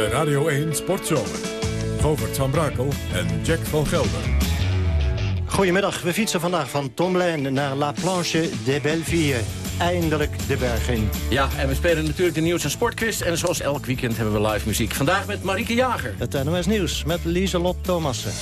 De Radio 1 Sportzomer. Govert van Brakel en Jack van Gelder. Goedemiddag, we fietsen vandaag van Tomblaine naar La Planche de Belleville. Eindelijk de berg in. Ja, en we spelen natuurlijk de nieuws- en sportquiz. En zoals elk weekend hebben we live muziek. Vandaag met Marieke Jager. Het NOS Nieuws met Lieselot Thomassen.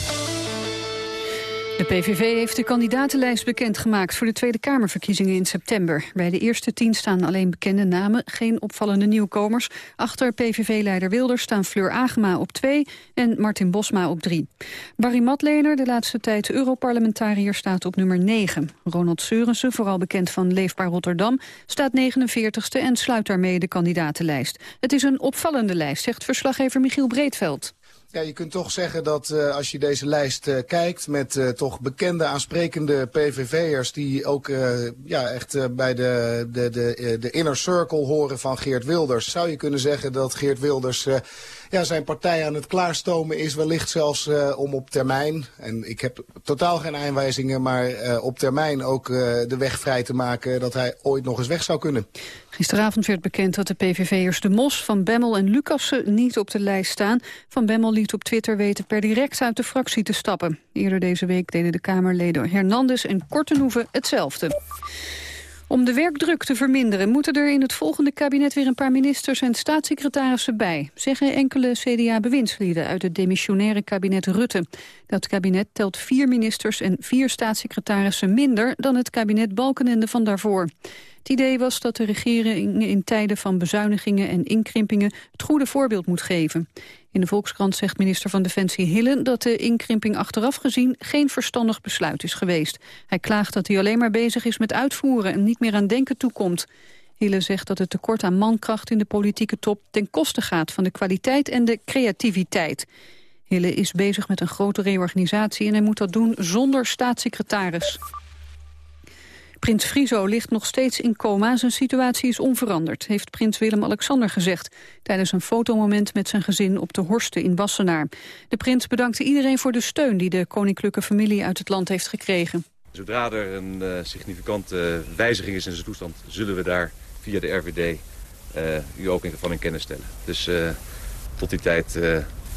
De PVV heeft de kandidatenlijst bekendgemaakt voor de Tweede Kamerverkiezingen in september. Bij de eerste tien staan alleen bekende namen, geen opvallende nieuwkomers. Achter PVV-leider Wilders staan Fleur Agema op twee en Martin Bosma op drie. Barry Matlener, de laatste tijd Europarlementariër, staat op nummer 9. Ronald Seurensen, vooral bekend van Leefbaar Rotterdam, staat 49ste en sluit daarmee de kandidatenlijst. Het is een opvallende lijst, zegt verslaggever Michiel Breedveld. Ja, je kunt toch zeggen dat uh, als je deze lijst uh, kijkt met uh, toch bekende aansprekende PVV'ers die ook ja, echt bij de, de, de, de inner circle horen van Geert Wilders, zou je kunnen zeggen dat Geert Wilders ja, zijn partij aan het klaarstomen is wellicht zelfs uh, om op termijn, en ik heb totaal geen aanwijzingen, maar uh, op termijn ook uh, de weg vrij te maken dat hij ooit nog eens weg zou kunnen. Gisteravond werd bekend dat de PVV'ers De Mos, Van Bemmel en Lucassen niet op de lijst staan. Van Bemmel liet op Twitter weten per direct uit de fractie te stappen. Eerder deze week deden de Kamerleden Hernandez en Kortenhoeven hetzelfde. Om de werkdruk te verminderen moeten er in het volgende kabinet weer een paar ministers en staatssecretarissen bij, zeggen enkele CDA-bewindslieden uit het demissionaire kabinet Rutte. Dat kabinet telt vier ministers en vier staatssecretarissen minder dan het kabinet Balkenende van daarvoor. Het idee was dat de regering in tijden van bezuinigingen en inkrimpingen het goede voorbeeld moet geven. In de Volkskrant zegt minister van Defensie Hillen dat de inkrimping achteraf gezien geen verstandig besluit is geweest. Hij klaagt dat hij alleen maar bezig is met uitvoeren en niet meer aan denken toekomt. Hille zegt dat het tekort aan mankracht in de politieke top ten koste gaat van de kwaliteit en de creativiteit. Hille is bezig met een grote reorganisatie en hij moet dat doen zonder staatssecretaris. Prins Friso ligt nog steeds in coma. Zijn situatie is onveranderd, heeft prins Willem-Alexander gezegd... tijdens een fotomoment met zijn gezin op de Horsten in Wassenaar. De prins bedankte iedereen voor de steun... die de koninklijke familie uit het land heeft gekregen. Zodra er een uh, significante wijziging is in zijn toestand... zullen we daar via de RVD uh, u ook van in kennis stellen. Dus uh, tot die tijd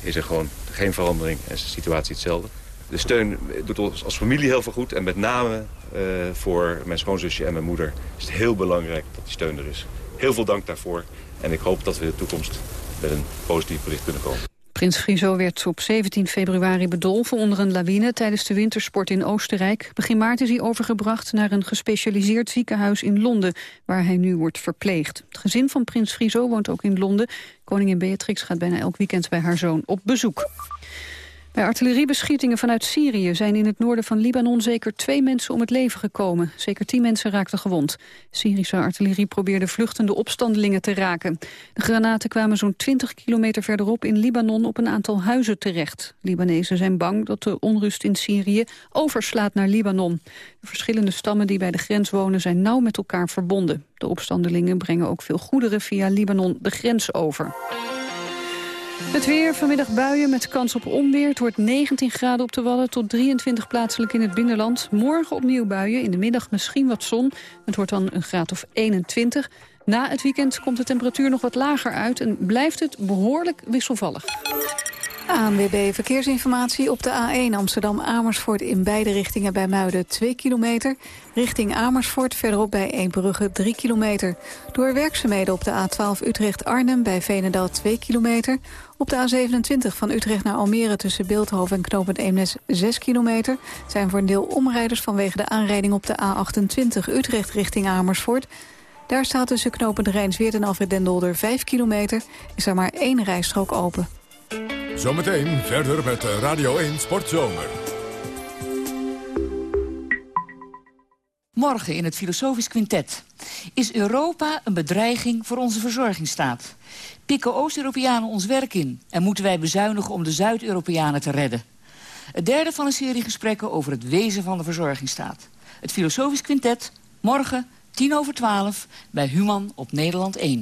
is er gewoon geen verandering en is de situatie hetzelfde. De steun doet ons als familie heel veel goed. En met name uh, voor mijn schoonzusje en mijn moeder is het heel belangrijk dat die steun er is. Heel veel dank daarvoor. En ik hoop dat we in de toekomst met een positief bericht kunnen komen. Prins Friso werd op 17 februari bedolven onder een lawine tijdens de wintersport in Oostenrijk. Begin maart is hij overgebracht naar een gespecialiseerd ziekenhuis in Londen, waar hij nu wordt verpleegd. Het gezin van prins Friso woont ook in Londen. Koningin Beatrix gaat bijna elk weekend bij haar zoon op bezoek. Bij artilleriebeschietingen vanuit Syrië zijn in het noorden van Libanon zeker twee mensen om het leven gekomen. Zeker tien mensen raakten gewond. Syrische artillerie probeerde vluchtende opstandelingen te raken. De granaten kwamen zo'n 20 kilometer verderop in Libanon op een aantal huizen terecht. Libanezen zijn bang dat de onrust in Syrië overslaat naar Libanon. De verschillende stammen die bij de grens wonen zijn nauw met elkaar verbonden. De opstandelingen brengen ook veel goederen via Libanon de grens over. Het weer, vanmiddag buien met kans op onweer. Het wordt 19 graden op de Wadden tot 23 plaatselijk in het binnenland. Morgen opnieuw buien, in de middag misschien wat zon. Het wordt dan een graad of 21. Na het weekend komt de temperatuur nog wat lager uit... en blijft het behoorlijk wisselvallig. ANWB Verkeersinformatie op de A1 Amsterdam-Amersfoort... in beide richtingen bij Muiden 2 kilometer. Richting Amersfoort verderop bij Eembrugge 3 kilometer. Door werkzaamheden op de A12 Utrecht-Arnhem bij Veenendaal 2 kilometer. Op de A27 van Utrecht naar Almere tussen Beeldhoven en Knopend Eemnes 6 kilometer. Zijn voor een deel omrijders vanwege de aanrijding op de A28 Utrecht richting Amersfoort. Daar staat tussen Knopend Rijnsweert en Alfred Den 5 kilometer. Is er maar één rijstrook open. Zometeen verder met Radio 1 Sportzomer. Morgen in het Filosofisch Quintet. Is Europa een bedreiging voor onze verzorgingsstaat? Pikken Oost-Europeanen ons werk in? En moeten wij bezuinigen om de Zuid-Europeanen te redden? Het derde van een serie gesprekken over het wezen van de verzorgingsstaat. Het Filosofisch Quintet, morgen, tien over twaalf, bij Human op Nederland 1.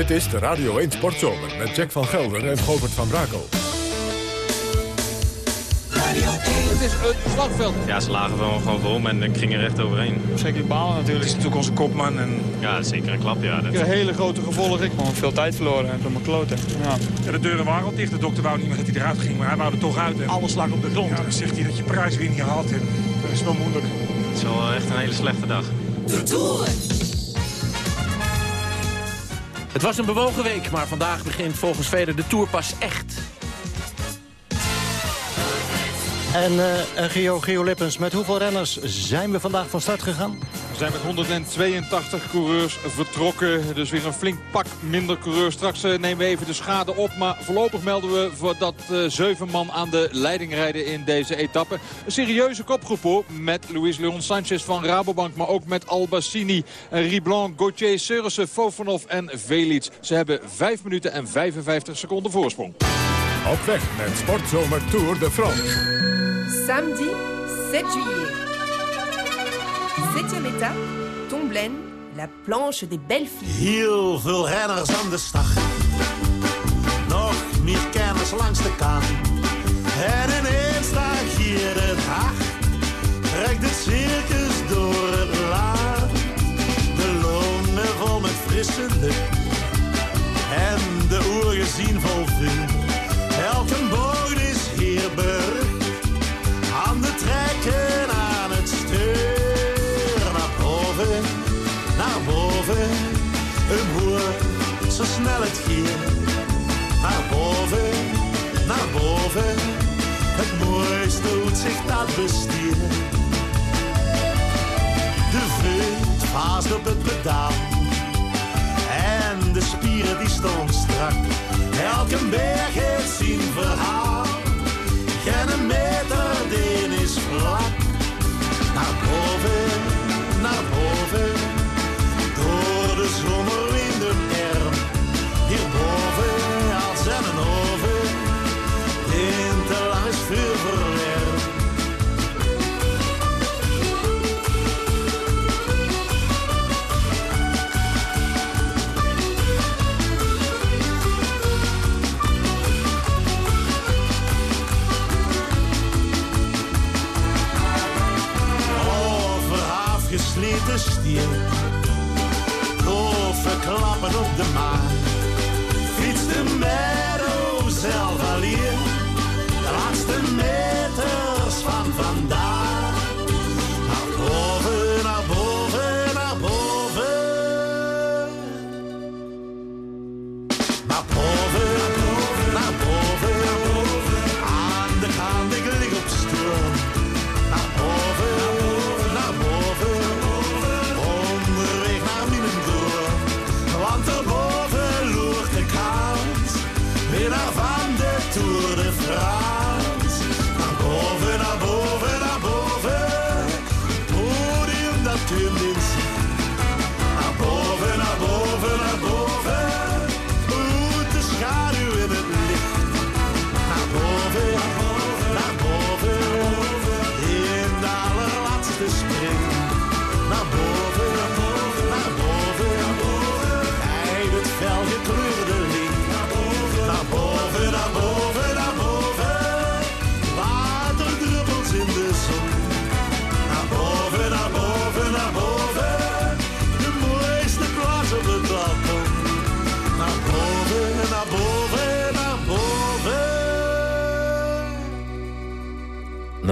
Dit is de Radio 1 Sportzomer met Jack van Gelder en Govert van Brakel. Het is een slagveld. Ja, ze lagen wel gewoon voor en ik ging er recht overheen. Zeker balen natuurlijk. Het is natuurlijk onze kopman. En... Ja, zeker een klap, ja. Dat... Een hele grote gevolgen. Gewoon veel tijd verloren door mijn kloten. Ja. ja. de deuren waren al dicht. De dokter wou niet meer dat hij eruit ging, maar hij wou er toch uit. En... Alles lag op de grond. Ja, dan zegt hij dat je prijswinning had. En dat is wel moeilijk. Het is wel echt een hele slechte dag. De Tour! Het was een bewogen week, maar vandaag begint volgens velen de Tour pas echt. En uh, Gio, Gio Lippens, met hoeveel renners zijn we vandaag van start gegaan? We zijn met 182 coureurs vertrokken. Dus weer een flink pak minder coureurs. Straks uh, nemen we even de schade op. Maar voorlopig melden we voor dat uh, zeven man aan de leiding rijden in deze etappe. Een serieuze kopgroep hoor. Met Luis Leon Sanchez van Rabobank. Maar ook met Albassini, Riblan, Gauthier, Seurissen, Fofanov en Velits. Ze hebben 5 minuten en 55 seconden voorsprong. Op weg met Sportzomer Tour de France. Samedi 7 juillet. Septième étape, Tomblaine, la planche des belles filles. Heel veel renners aan de start. Nog meer kenners langs de kant. En ineens staat hier het hart. Trekt het circus door het laag. De longen vol met frisse lucht. En de oren zien vol vuur. Elke bocht Het mooiste uitzicht dat bestier. De vreugd vaast op het pedaal. En de spieren die stonden strak. Elke berg heeft zijn verhaal. Geen meter, die is vlak.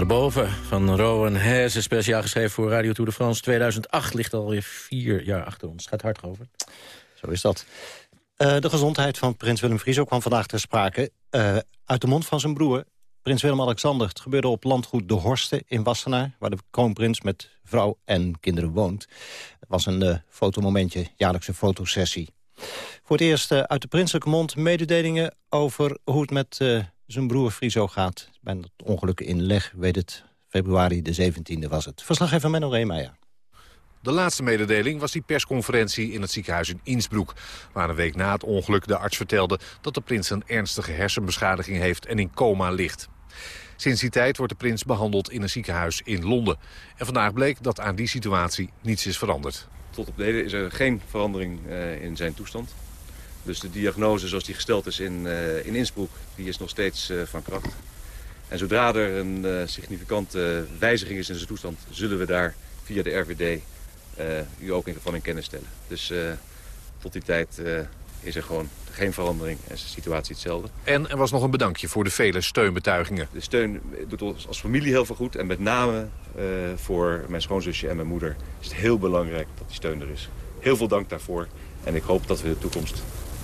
Boven. Van Rowan Hesse, speciaal geschreven voor Radio Tour de France 2008. Ligt alweer vier jaar achter ons. Gaat hard over. Zo is dat. Uh, de gezondheid van prins Willem Frieso kwam vandaag ter sprake... Uh, uit de mond van zijn broer, prins Willem-Alexander. Het gebeurde op landgoed De Horsten in Wassenaar... waar de kroonprins met vrouw en kinderen woont. Het was een uh, fotomomentje, jaarlijkse fotosessie. Voor het eerst uit de prinselijke mond mededelingen... over hoe het met zijn broer Friso gaat. Bij het ongeluk in Leg, weet het, februari de 17e was het. Verslaggever Menno Reemeijer. De laatste mededeling was die persconferentie in het ziekenhuis in Innsbruck... waar een week na het ongeluk de arts vertelde dat de prins een ernstige hersenbeschadiging heeft en in coma ligt. Sinds die tijd wordt de prins behandeld in een ziekenhuis in Londen. En vandaag bleek dat aan die situatie niets is veranderd. Tot op de heden is er geen verandering uh, in zijn toestand. Dus de diagnose zoals die gesteld is in, uh, in Innsbruck, die is nog steeds uh, van kracht. En zodra er een uh, significante wijziging is in zijn toestand... zullen we daar via de RVD u ook van in kennis stellen. Dus tot die tijd is er gewoon geen verandering en is de situatie hetzelfde. En er was nog een bedankje voor de vele steunbetuigingen. De steun doet ons als familie heel veel goed. En met name uh, voor mijn schoonzusje en mijn moeder is het heel belangrijk dat die steun er is. Heel veel dank daarvoor. En ik hoop dat we in de toekomst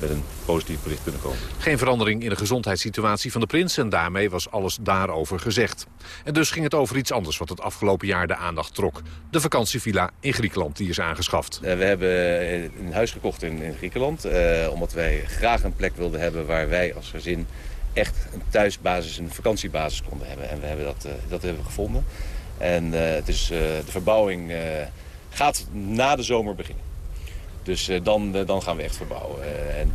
met een positief bericht kunnen komen. Geen verandering in de gezondheidssituatie van de prins en daarmee was alles daarover gezegd. En dus ging het over iets anders wat het afgelopen jaar de aandacht trok. De vakantievilla in Griekenland die is aangeschaft. Uh, we hebben een huis gekocht in, in Griekenland uh, omdat wij graag een plek wilden hebben waar wij als gezin echt een thuisbasis, een vakantiebasis konden hebben. En we hebben dat, uh, dat hebben we gevonden. En het is, de verbouwing gaat na de zomer beginnen. Dus uh, dan, uh, dan gaan we echt verbouwen. Uh, en,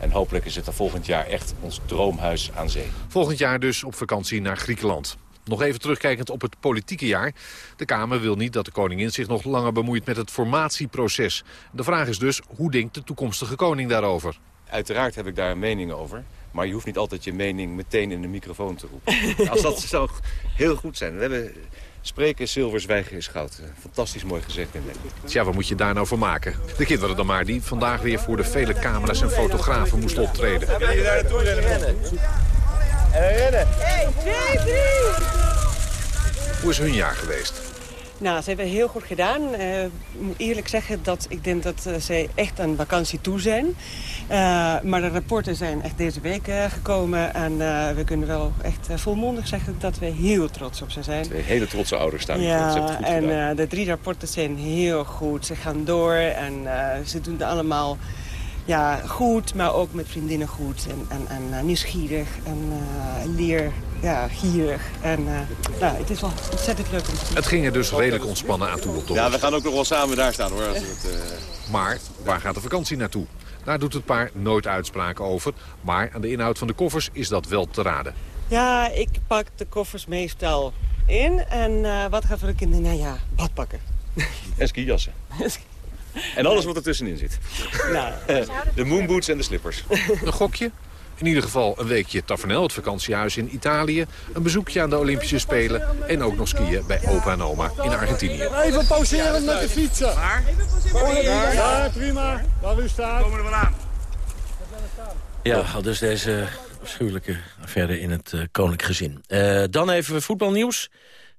en hopelijk is het dan volgend jaar echt ons droomhuis aan zee. Volgend jaar dus op vakantie naar Griekenland. Nog even terugkijkend op het politieke jaar. De Kamer wil niet dat de koningin zich nog langer bemoeit met het formatieproces. De vraag is dus, hoe denkt de toekomstige koning daarover? Uiteraard heb ik daar een mening over. Maar je hoeft niet altijd je mening meteen in de microfoon te roepen. Als dat zou heel goed zijn. We hebben Spreken is zilver, zwijgen is goud. Fantastisch mooi gezegd in Nederland. Tja, wat moet je daar nou voor maken? De kinderen dan maar, die vandaag weer voor de vele camera's en fotografen moesten optreden. Gaan jullie daar naartoe rennen? En rennen. 1, 2, 3! Hoe is hun jaar geweest? Nou, ze hebben heel goed gedaan. Uh, ik moet eerlijk zeggen dat ik denk dat uh, ze echt aan vakantie toe zijn. Uh, maar de rapporten zijn echt deze week gekomen. En we kunnen wel echt volmondig zeggen dat we heel trots op ze zijn. Twee hele trotse ouders staan ja, hier. Ja, en de drie rapporten zijn heel goed. Ze gaan door en ze doen het allemaal ja, goed, maar ook met vriendinnen goed. En, en, en nieuwsgierig en leer ja, gierig. En uh, nou, het is wel ontzettend leuk om te zien. Het ging er dus redelijk ontspannen aan toe op de Ja, we gaan ook nog wel samen daar staan hoor. Als het, uh... Maar waar gaat de vakantie naartoe? Daar doet het paar nooit uitspraken over. Maar aan de inhoud van de koffers is dat wel te raden. Ja, ik pak de koffers meestal in. En uh, wat gaat voor de kinderen? Nou ja, badpakken. En skijassen. en alles wat er tussenin zit. Nou, de moonboots en de slippers. Een gokje? In ieder geval een weekje Tavernel, het vakantiehuis in Italië. Een bezoekje aan de Olympische Spelen. En ook nog skiën bij opa en oma in Argentinië. Even pauzeren met de fietsen. Waar? Ja, prima. Waar u staat. Komen er wel aan. Ja, dus deze afschuwelijke affaire in het uh, koninklijk gezin. Uh, dan even voetbalnieuws.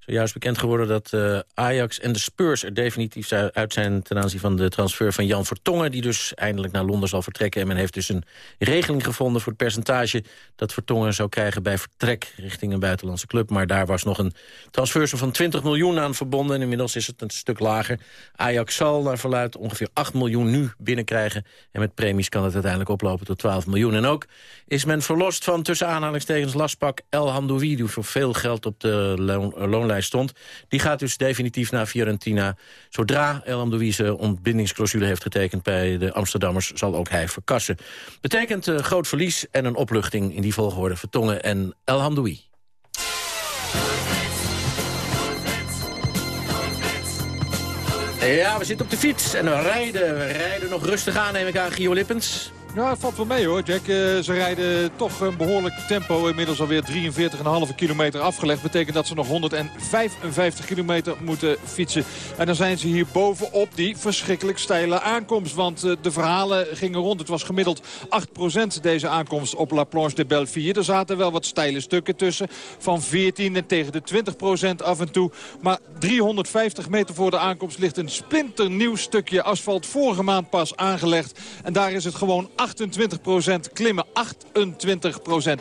Zojuist bekend geworden dat uh, Ajax en de Spurs er definitief uit zijn... ten aanzien van de transfer van Jan Vertongen... die dus eindelijk naar Londen zal vertrekken. En men heeft dus een regeling gevonden voor het percentage... dat Vertongen zou krijgen bij vertrek richting een buitenlandse club. Maar daar was nog een transfer van 20 miljoen aan verbonden. En inmiddels is het een stuk lager. Ajax zal naar verluid ongeveer 8 miljoen nu binnenkrijgen. En met premies kan het uiteindelijk oplopen tot 12 miljoen. En ook is men verlost van tussen aanhalingstekens lastpak El Hamdoui... die voor veel geld op de stond. Die gaat dus definitief naar Fiorentina. Zodra El Amdoui zijn ontbindingsclausule heeft getekend bij de Amsterdammers... zal ook hij verkassen. Betekent uh, groot verlies en een opluchting in die volgorde Vertongen en El Hamdoui. Ja, we zitten op de fiets en we rijden. We rijden nog rustig aan, neem ik aan, Gio Lippens. Ja, het valt wel mee hoor, Jack. Uh, ze rijden toch een behoorlijk tempo. Inmiddels alweer 43,5 kilometer afgelegd. Betekent dat ze nog 155 kilometer moeten fietsen. En dan zijn ze hier bovenop die verschrikkelijk steile aankomst. Want uh, de verhalen gingen rond. Het was gemiddeld 8% deze aankomst op La Planche de Belleville. Er zaten wel wat steile stukken tussen. Van 14 en tegen de 20% af en toe. Maar 350 meter voor de aankomst ligt een splinternieuw stukje asfalt. Vorige maand pas aangelegd. En daar is het gewoon 28% klimmen 28%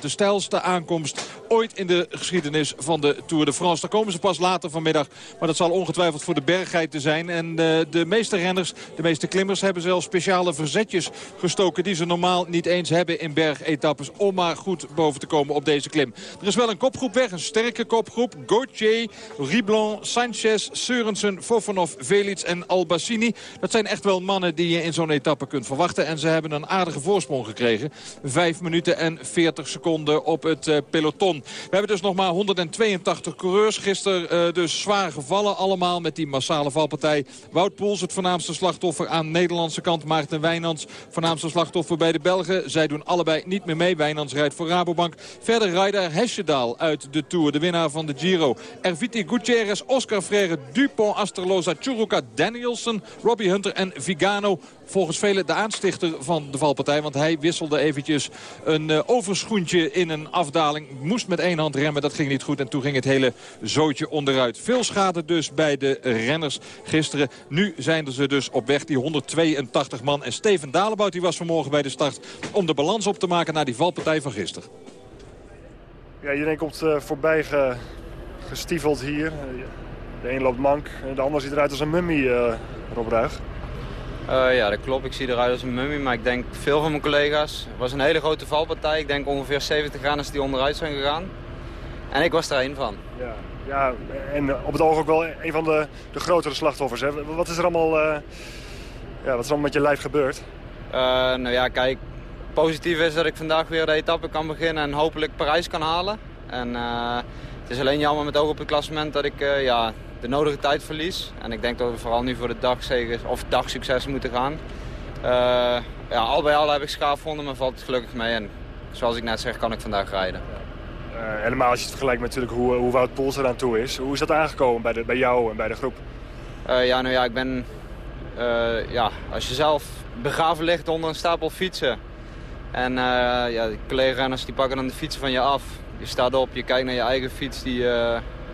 De stijlste aankomst ooit in de geschiedenis van de Tour de France. Daar komen ze pas later vanmiddag. Maar dat zal ongetwijfeld voor de bergheid te zijn. En de, de meeste renners, de meeste klimmers hebben zelfs speciale verzetjes gestoken... die ze normaal niet eens hebben in bergetappes... om maar goed boven te komen op deze klim. Er is wel een kopgroep weg, een sterke kopgroep. Gauthier, Riblon, Sanchez, Seurensen, Fofanov, Velits en Albassini. Dat zijn echt wel mannen die je in zo'n etappe kunt verwachten. En ze hebben een aardige voorsprong gekregen. Vijf minuten en 40 seconden op het uh, peloton. We hebben dus nog maar 182 coureurs. Gisteren uh, dus zwaar gevallen allemaal met die massale valpartij. Wout Poels, het voornaamste slachtoffer aan de Nederlandse kant. Maarten Wijnands, voornaamste slachtoffer bij de Belgen. Zij doen allebei niet meer mee. Wijnands rijdt voor Rabobank. Verder Ryder Hesjedaal uit de Tour, de winnaar van de Giro. Erviti Gutierrez, Oscar Freire, Dupont, Asterloza, Churuka, Danielson, Robbie Hunter en Vigano volgens velen de aanstichter van de valpartij. Want hij wisselde eventjes een uh, overschoentje in een afdaling. Moest met één hand remmen, dat ging niet goed. En toen ging het hele zootje onderuit. Veel schade dus bij de renners gisteren. Nu zijn ze dus op weg, die 182 man. En Steven Dalebout die was vanmorgen bij de start om de balans op te maken naar die valpartij van gisteren. Ja, iedereen komt uh, voorbij ge, gestiefeld hier. De een loopt mank, de ander ziet eruit als een mummie, uh, Rob Ruig. Uh, ja, dat klopt. Ik zie eruit als een mummie. Maar ik denk veel van mijn collega's. Het was een hele grote valpartij. Ik denk ongeveer 70 renners die onderuit zijn gegaan. En ik was er één van. Ja, ja, en op het oog ook wel een van de, de grotere slachtoffers. Hè? Wat is er allemaal, uh, ja, wat is er allemaal met je lijf gebeurd? Uh, nou ja, kijk. Positief is dat ik vandaag weer de etappe kan beginnen en hopelijk Parijs kan halen. En het is alleen jammer met oog op het klassement dat ik ja, de nodige tijd verlies. En ik denk dat we vooral nu voor de dagzegen of dagsucces moeten gaan. Uh, ja, al bij al heb ik schaafvonden, maar valt het gelukkig mee. En zoals ik net zeg, kan ik vandaag rijden. Uh, helemaal als je het vergelijkt met natuurlijk hoe, hoe Wout Poels eraan toe is. Hoe is dat aangekomen bij, de, bij jou en bij de groep? Uh, ja, nou ja, ik ben... ja, als je zelf begraven ligt onder een stapel fietsen... en ja, de collega-renners die pakken dan de fietsen van je af. Je staat op, je kijkt naar je eigen fiets die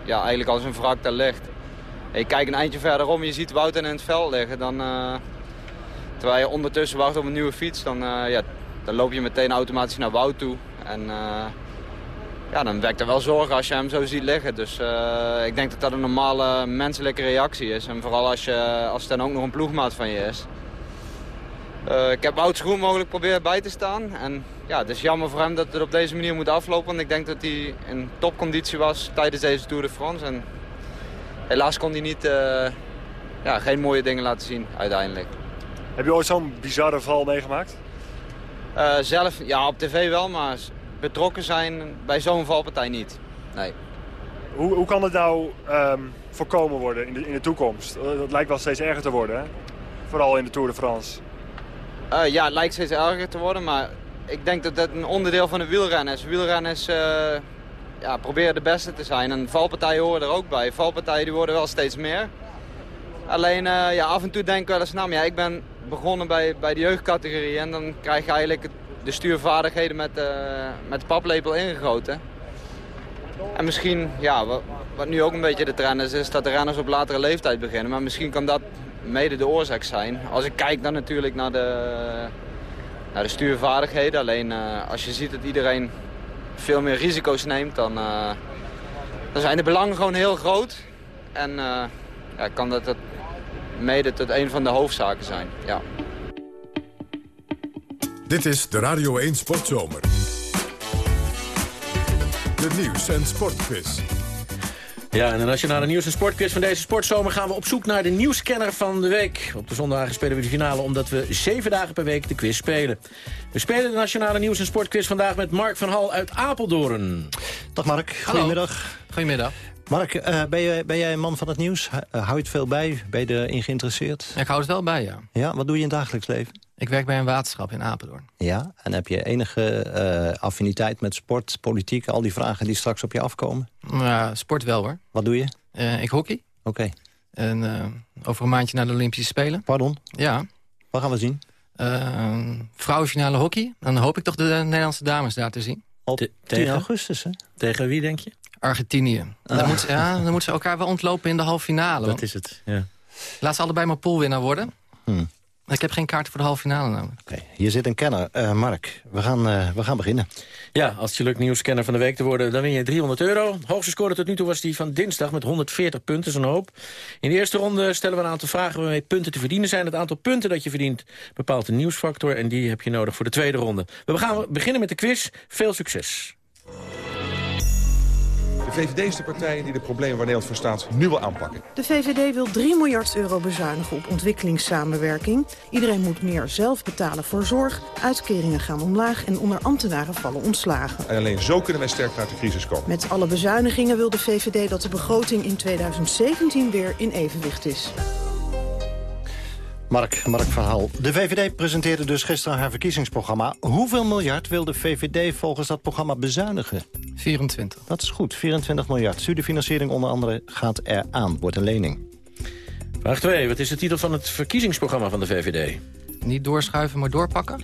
ja, eigenlijk als een wrak daar ligt. Je kijkt een eindje verderom, je ziet Wout in het veld liggen. Dan, uh, terwijl je ondertussen wacht op een nieuwe fiets, dan, uh, ja, dan loop je meteen automatisch naar Wout toe. En uh, ja, dan wekt er wel zorgen als je hem zo ziet liggen. Dus ik denk dat dat een normale menselijke reactie is. En vooral als, je, als het dan ook nog een ploegmaat van je is. ik heb Wout zo goed mogelijk proberen bij te staan. En ja, het is jammer voor hem dat het op deze manier moet aflopen. Want ik denk dat hij in topconditie was tijdens deze Tour de France. En helaas kon hij niet, uh, ja, geen mooie dingen laten zien uiteindelijk. Heb je ooit zo'n bizarre val meegemaakt? Uh, zelf, ja, op tv wel, maar betrokken zijn bij zo'n valpartij niet. Nee. Hoe, hoe kan het nou um, voorkomen worden in de, in de toekomst? Eh, dat lijkt wel steeds erger te worden, hè? Vooral in de Tour de France. Uh, ja, het lijkt steeds erger te worden, maar ik denk dat dat een onderdeel van de wielrennen is. Wielrennen is ja, proberen de beste te zijn. En valpartijen horen er ook bij. Valpartijen die worden wel steeds meer. Alleen uh, ja, af en toe denk ik wel eens, nou ja, ik ben begonnen bij, bij de jeugdcategorie. En dan krijg je eigenlijk de stuurvaardigheden met, uh, met de paplepel ingegoten. En misschien, ja, wat, nu ook een beetje de trend is, is dat de renners op latere leeftijd beginnen. Maar misschien kan dat mede de oorzaak zijn. Als ik kijk dan natuurlijk naar de, naar de stuurvaardigheden. Alleen uh, als je ziet dat iedereen veel meer risico's neemt, dan, uh, dan zijn de belangen gewoon heel groot. En uh, ja, kan dat het mede tot een van de hoofdzaken zijn. Ja. Dit is de Radio 1 Sportzomer. De nieuws- en sportquiz. Ja, en de nationale nieuws- en sportquiz van deze sportzomer gaan we op zoek naar de nieuwscanner van de week. Op de zondagen spelen we de finale omdat we zeven dagen per week de quiz spelen. We spelen de nationale nieuws- en sportquiz vandaag met Mark van Hal uit Apeldoorn. Dag Mark, goedemiddag. Goedemiddag. Mark, uh, ben, je, ben jij een man van het nieuws? Uh, hou je het veel bij? Ben je erin geïnteresseerd? Ja, ik hou het wel bij, ja. Ja, wat doe je in het dagelijks leven? Ik werk bij een waterschap in Apeldoorn. Ja, en heb je enige uh, affiniteit met sport, politiek... al die vragen die straks op je afkomen? Ja, sport wel hoor. Wat doe je? Uh, ik hockey. Oké. Okay. En uh, over een maandje naar de Olympische Spelen. Pardon? Ja. Wat gaan we zien? vrouwenfinale hockey. Dan hoop ik toch de Nederlandse dames daar te zien. Op 10 augustus, hè? Tegen wie, denk je? Argentinië. Ah. Dan, moet, ja, dan moeten ze elkaar wel ontlopen in de halve finale. Dat is het, ja. Laat ze allebei maar poolwinnaar worden. Hmm. Ik heb geen kaarten voor de halve finale namelijk. Oké, hier zit een kenner. Uh, Mark, we gaan, uh, we gaan beginnen. Ja, als je lukt nieuwscanner van de week te worden... dan win je 300 euro. Hoogste score tot nu toe was die van dinsdag met 140 punten, zo'n hoop. In de eerste ronde stellen we een aantal vragen waarmee punten te verdienen zijn. Het aantal punten dat je verdient bepaalt de nieuwsfactor... en die heb je nodig voor de tweede ronde. We gaan beginnen met de quiz. Veel succes. De VVD is de partij die de problemen waar Nederland voor staat nu wil aanpakken. De VVD wil 3 miljard euro bezuinigen op ontwikkelingssamenwerking. Iedereen moet meer zelf betalen voor zorg. Uitkeringen gaan omlaag en onder ambtenaren vallen ontslagen. En alleen zo kunnen wij sterk uit de crisis komen. Met alle bezuinigingen wil de VVD dat de begroting in 2017 weer in evenwicht is. Mark, Mark Verhaal. De VVD presenteerde dus gisteren haar verkiezingsprogramma. Hoeveel miljard wil de VVD volgens dat programma bezuinigen? 24. Dat is goed, 24 miljard. Studiefinanciering onder andere gaat eraan, wordt een lening. Vraag 2. Wat is de titel van het verkiezingsprogramma van de VVD? Niet doorschuiven, maar doorpakken?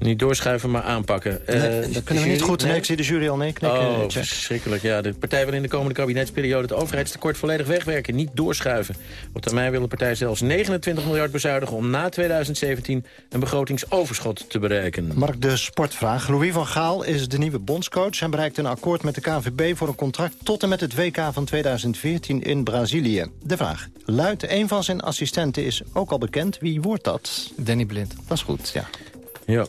Niet doorschuiven, maar aanpakken. Nee, uh, dat kunnen we niet goed. Nee, ik zie de jury al nee knikken. Oh, verschrikkelijk. Ja, de partij wil in de komende kabinetsperiode het overheidstekort volledig wegwerken. Niet doorschuiven. Op termijn wil de partij zelfs 29 miljard bezuinigen... om na 2017 een begrotingsoverschot te bereiken. Mark, de sportvraag. Louis van Gaal is de nieuwe bondscoach. Hij bereikt een akkoord met de KVB voor een contract... tot en met het WK van 2014 in Brazilië. De vraag. Luidt een van zijn assistenten is ook al bekend. Wie wordt dat? Danny Blind. Dat is goed, ja. Ja.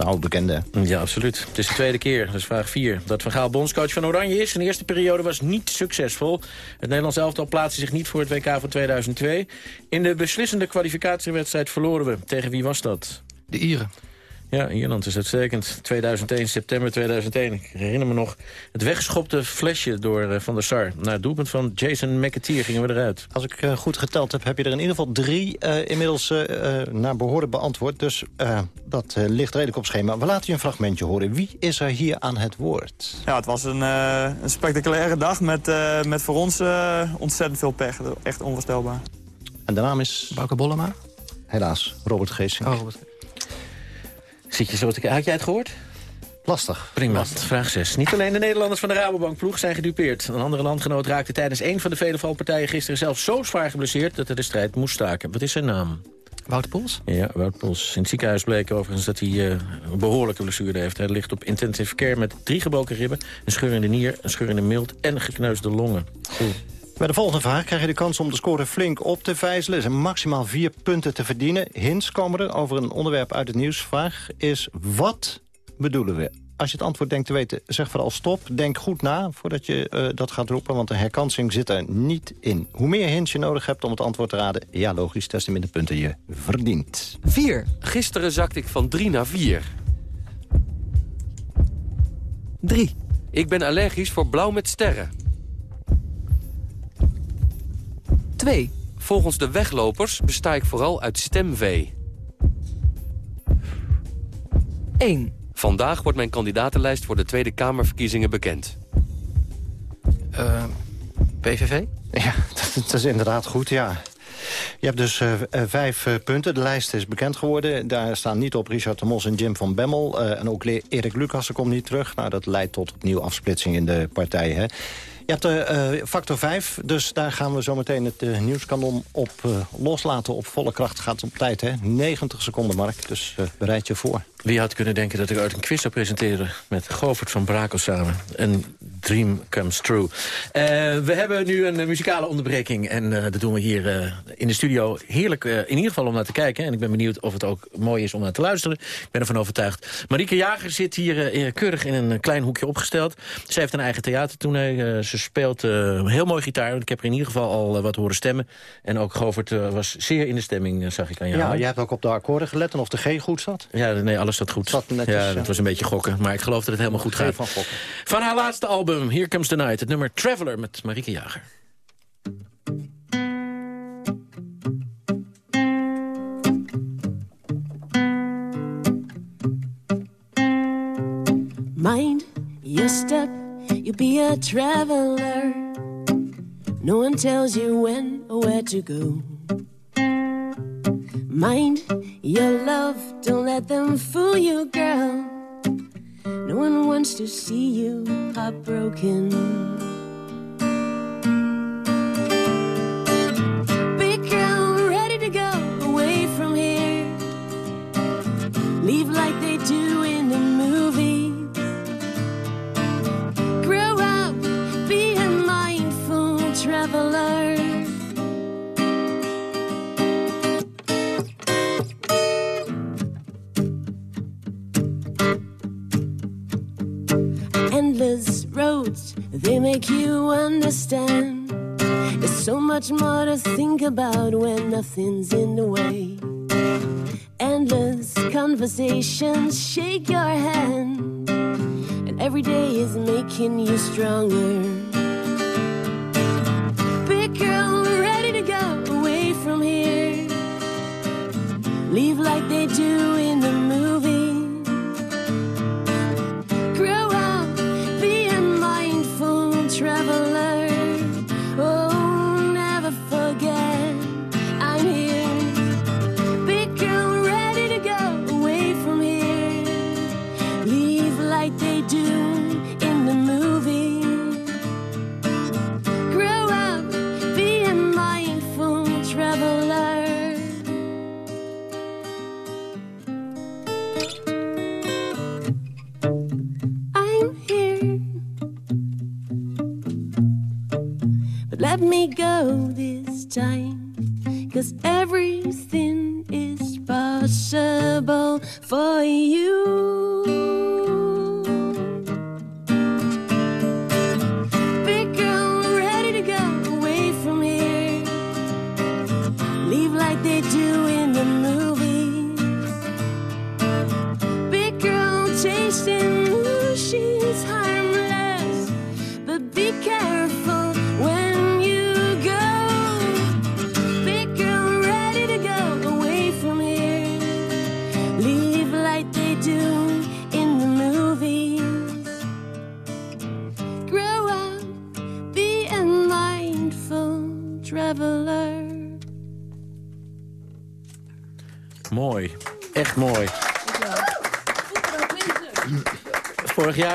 Zou bekende. Ja, absoluut. Het is de tweede keer, dat is vraag 4, dat Van Gaal bondscoach van Oranje is. Zijn eerste periode was niet succesvol. Het Nederlands elftal plaatste zich niet voor het WK van 2002. In de beslissende kwalificatiewedstrijd verloren we. Tegen wie was dat? De Ieren. Ja, Ierland is uitstekend. 2001, september 2001. Ik herinner me nog het weggeschopte flesje door uh, Van der Sar. Na het doelpunt van Jason McAteer gingen we eruit. Als ik uh, goed geteld heb, heb je er in ieder geval drie uh, inmiddels naar behoren beantwoord. Dus dat ligt redelijk op schema. We laten je een fragmentje horen. Wie is er hier aan het woord? Ja, het was een, een spectaculaire dag met, met voor ons ontzettend veel pech. Echt onvoorstelbaar. En de naam is? Bouke Bollema. Helaas, Robert Geesink. Oh, Robert. Zit je zo te Had jij het gehoord? Lastig. Prima. Lastig. Vraag 6. Niet alleen de Nederlanders van de Rabobankploeg zijn gedupeerd. Een andere landgenoot raakte tijdens een van de vele valpartijen gisteren zelf zo zwaar geblesseerd dat hij de strijd moest staken. Wat is zijn naam? Wout Poels? Ja, Wout Poels. In het ziekenhuis bleek overigens dat hij uh, een behoorlijke blessure heeft. Hij ligt op intensive care met drie gebroken ribben, een scheur in de nier, een scheur in de mild en gekneusde longen. Goed. Bij de volgende vraag krijg je de kans om de score flink op te vijzelen. Er zijn maximaal vier punten te verdienen. Hints komen er over een onderwerp uit het nieuws. Vraag is, wat bedoelen we? Als je het antwoord denkt te weten, zeg vooral stop. Denk goed na voordat je uh, dat gaat roepen, want de herkansing zit er niet in. Hoe meer hints je nodig hebt om het antwoord te raden... ja, logisch, des te minder punten je verdient. 4. Gisteren zakte ik van 3 naar 4. 3. Ik ben allergisch voor blauw met sterren. 2. Volgens de weglopers besta ik vooral uit stemvee. 1. Vandaag wordt mijn kandidatenlijst voor de Tweede Kamerverkiezingen bekend. Uh, PVV? Ja, dat, dat, is inderdaad goed, ja. Je hebt dus uh, vijf uh, punten. De lijst is bekend geworden. Daar staan niet op Richard de Mos en Jim van Bemmel. En ook Erik Lucassen komt niet terug. Nou, dat leidt tot opnieuw afsplitsing in de partij. Hè? Je hebt de factor 5, dus daar gaan we zo meteen het nieuwskanon op loslaten. Op volle kracht gaat op tijd, hè? 90 seconden, Mark, dus bereid je voor. Wie had kunnen denken dat ik uit een quiz zou presenteren... met Govert van Brakel samen. Een dream comes true. we hebben nu een muzikale onderbreking. En dat doen we hier in de studio. Heerlijk in ieder geval om naar te kijken. En ik ben benieuwd of het ook mooi is om naar te luisteren. Ik ben ervan overtuigd. Marieke Jager zit hier keurig in een klein hoekje opgesteld. Ze heeft een eigen theatertournee. ze speelt heel mooi gitaar. Ik heb er in ieder geval al wat horen stemmen. En ook Govert was zeer in de stemming, zag ik aan jou. Ja, jij hebt ook op de akkoorden gelet en of de G goed zat? Ja, nee, alles zat goed. Zat netjes, ja, dat was een beetje gokken. Maar ik geloof dat het helemaal goed gaat. Van, gokken. van haar laatste album, Here Comes the Night. Het nummer Traveler met Marieke Jager. Mind your step You'll be a traveler. No one tells you when or where to go. Mind your love, don't let them fool you, girl. No one wants to see you heartbroken. Much more to think about when nothing's in the way. Endless conversations shake your hand, and every day is making you stronger.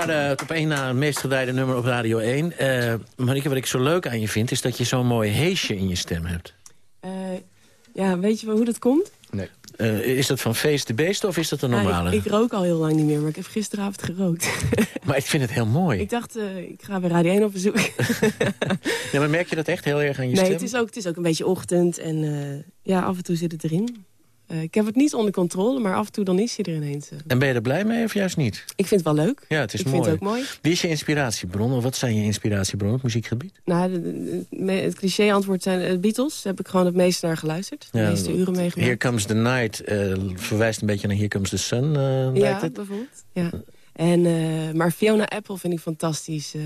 Eh, het op één na het meest gedraaide nummer op Radio 1. Eh Marieke, wat ik zo leuk aan je vind... is dat je zo'n mooi heesje in je stem hebt. Eh, ja, weet je wel hoe dat komt? Nee. is dat van feest de beest of is dat een normale? Ja, ik, ik rook al heel lang niet meer, maar ik heb gisteravond gerookt. Maar ik vind het heel mooi. ik dacht, eh, ik ga bij Radio 1 op bezoek. Ja, maar merk je dat echt heel erg aan je nee, stem? het is, ook, het is ook een beetje ochtend en eh, ja, af en toe zit het erin. Eh, ik heb het niet onder controle, maar af en toe dan is hij er ineens. eh. En ben je er blij mee of juist niet? Ik vind het wel leuk. Ja, het is ik mooi. vind het ook mooi. Wie is je inspiratiebron? Of wat zijn je inspiratiebronnen op muziekgebied? Nou, de- de- de- het cliché-antwoord zijn de Beatles. Daar heb ik gewoon het meeste naar geluisterd. De meeste uren meegemaakt. Here Comes the Night eh, verwijst een beetje naar Here Comes the Sun, eh, Ja, het. bijvoorbeeld. Ja. En, eh, maar Fiona Apple vind ik fantastisch. eh,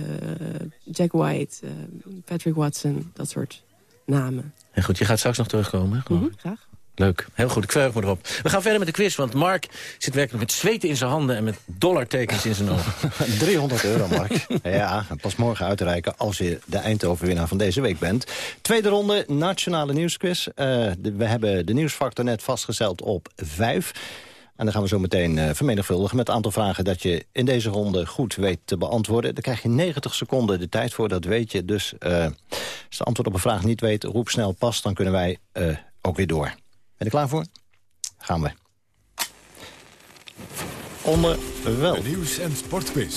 Jack White, eh, Patrick Watson, dat soort namen. En goed, je gaat straks nog terugkomen. hè? Mhm, graag. Leuk, heel goed, ik verheug me erop. We gaan verder met de quiz, want Mark zit werkelijk met zweten in zijn handen... en met dollartekens in zijn ogen. 300 euro, Mark. ja, pas morgen uitreiken als je de Eindhoven-winnaar van deze week bent. Tweede ronde, Nationale Nieuwsquiz. Eh, de- we hebben de nieuwsfactor net vastgesteld op 5. En dan gaan we zo meteen eh, vermenigvuldigen met het aantal vragen... dat je in deze ronde goed weet te beantwoorden. Daar krijg je 90 seconden de tijd voor, dat weet je. Dus eh, als je het antwoord op een vraag niet weet, roep snel pas... dan kunnen wij eh, ook weer door. Ben je er klaar voor? Gaan we. Onder welk? Nieuws- en sportquiz.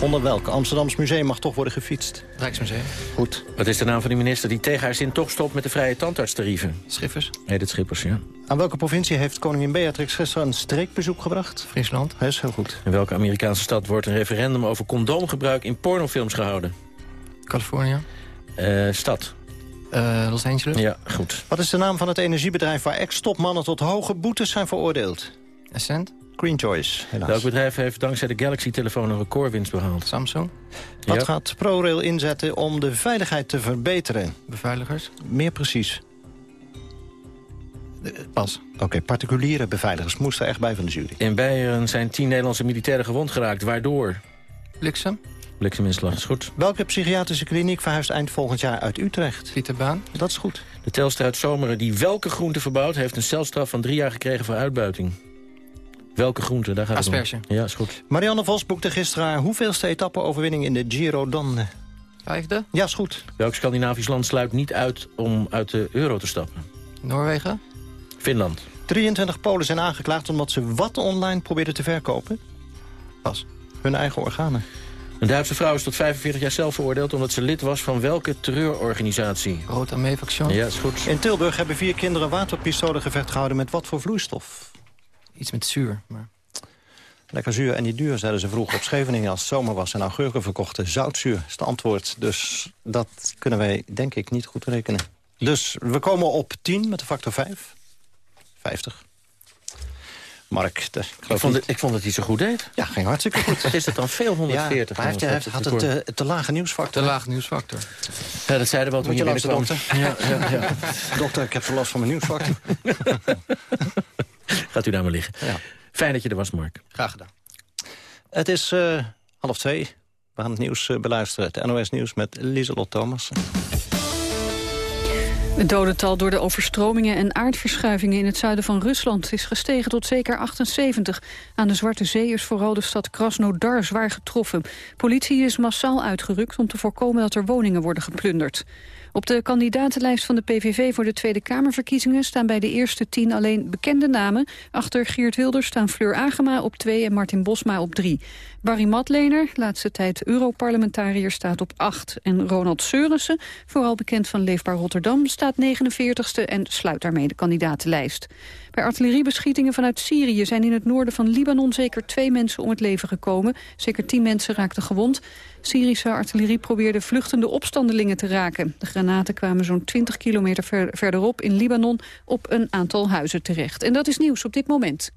Onder welk Amsterdams museum mag toch worden gefietst? Rijksmuseum. Goed. Wat is de naam van die minister die tegen haar zin toch stopt met de vrije tandartstarieven? Schiffers. Nee, dat Schippers, ja. Aan welke provincie heeft koningin Beatrix gisteren een streekbezoek gebracht? Friesland. Dat is heel goed. In welke Amerikaanse stad wordt een referendum over condoomgebruik in pornofilms gehouden? Californië. Eh, stad. Eh, Los Angeles. Ja, goed. Wat is de naam van het energiebedrijf waar ex-topmannen tot hoge boetes zijn veroordeeld? Essent. Green Choice, helaas. Welk bedrijf heeft dankzij de Galaxy-telefoon een recordwinst behaald? Samsung. Wat Ja. gaat ProRail inzetten om de veiligheid te verbeteren? Beveiligers. Meer precies. Pas. Oké, particuliere beveiligers moesten echt bij van de jury. In Beieren zijn tien Nederlandse militairen gewond geraakt. Waardoor? Bliksem. Blikseminslag is goed. Welke psychiatrische kliniek verhuist eind volgend jaar uit Utrecht? Pieterbaan. Dat is goed. De telster uit Zomeren die welke groente verbouwt... heeft een celstraf van drie jaar gekregen voor uitbuiting. Welke groente? Daar gaat het Asperge. om. Ja, is goed. Marianne Vos boekte gisteren haar hoeveelste etappe-overwinning in de Giro Donne? Vijfde. Ja, is goed. Welk Scandinavisch land sluit niet uit om uit de euro te stappen? Noorwegen. Finland. 23 Polen zijn aangeklaagd omdat ze wat online probeerden te verkopen. Pas, hun eigen organen. Een Duitse vrouw is tot 45 jaar zelf veroordeeld... omdat ze lid was van welke terreurorganisatie? Rood Armee Faction. Ja, is goed. In Tilburg hebben vier kinderen waterpistolengevecht gehouden... met wat voor vloeistof? Iets met zuur. Maar... Lekker zuur en niet duur, zeiden ze vroeger op Scheveningen... als het zomer was en augurken verkochten. Zoutzuur is het antwoord. Dus dat kunnen wij, denk ik, niet goed rekenen. Dus we komen op 10 met de factor 5. 50. Mark, de, Ik vond, het, ik vond dat hij zo goed deed. Ja, ging hartstikke goed. Is het dan veel 140? Ja, maar hij heeft, had een te, te lage nieuwsfactor. Te lage nieuwsfactor. Ja, dat zeiden we al toen je binnenkwam. dokter? Ja, ja, ja. dokter, ik heb zo last van mijn nieuwsfactor. Gaat u daar maar liggen. Ja. Fijn dat je er was, Mark. Graag gedaan. Het is eh, half twee. We gaan het nieuws eh, beluisteren. Het NOS Nieuws met Lieselot Thomas. Het dodental door de overstromingen en aardverschuivingen in het zuiden van Rusland is gestegen tot zeker 78. Aan de Zwarte Zee is vooral de stad Krasnodar zwaar getroffen. Politie is massaal uitgerukt om te voorkomen dat er woningen worden geplunderd. Op de kandidatenlijst van de PVV voor de Tweede Kamerverkiezingen staan bij de eerste tien alleen bekende namen. Achter Geert Wilders staan Fleur Agema op twee en Martin Bosma op drie. Barry Matlener, laatste tijd Europarlementariër, staat op acht. En Ronald Seurissen, vooral bekend van Leefbaar Rotterdam, staat 49ste en sluit daarmee de kandidatenlijst. Bij artilleriebeschietingen vanuit Syrië zijn in het noorden van Libanon zeker twee mensen om het leven gekomen. Zeker tien mensen raakten gewond. Syrische artillerie probeerde vluchtende opstandelingen te raken. De granaten kwamen zo'n 20 kilometer ver- verderop in Libanon op een aantal huizen terecht. En dat is nieuws op dit moment.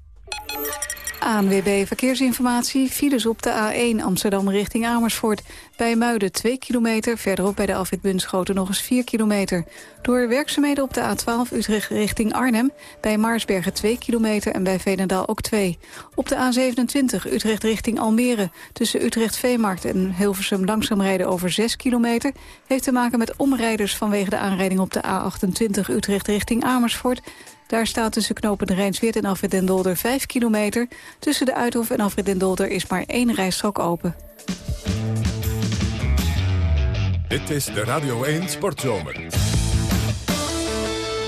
ANWB Verkeersinformatie. Files op de A1 Amsterdam richting Amersfoort. Bij Muiden 2 kilometer. Verderop bij de afwit Bunschoten nog eens 4 kilometer. Door werkzaamheden op de A12 Utrecht richting Arnhem. Bij Maarsbergen 2 kilometer en bij Veenendaal ook 2. Op de A27 Utrecht richting Almere. Tussen Utrecht Veemarkt en Hilversum langzaam rijden over 6 kilometer. Heeft te maken met omrijders vanwege de aanrijding op de A28 Utrecht richting Amersfoort. Daar staat tussen knopen de Rijnsweert en Alfred den Dolder 5 kilometer. Tussen de Uithof en Alfred den Dolder is maar één rijstrook open. Dit is de Radio 1 Sportzomer.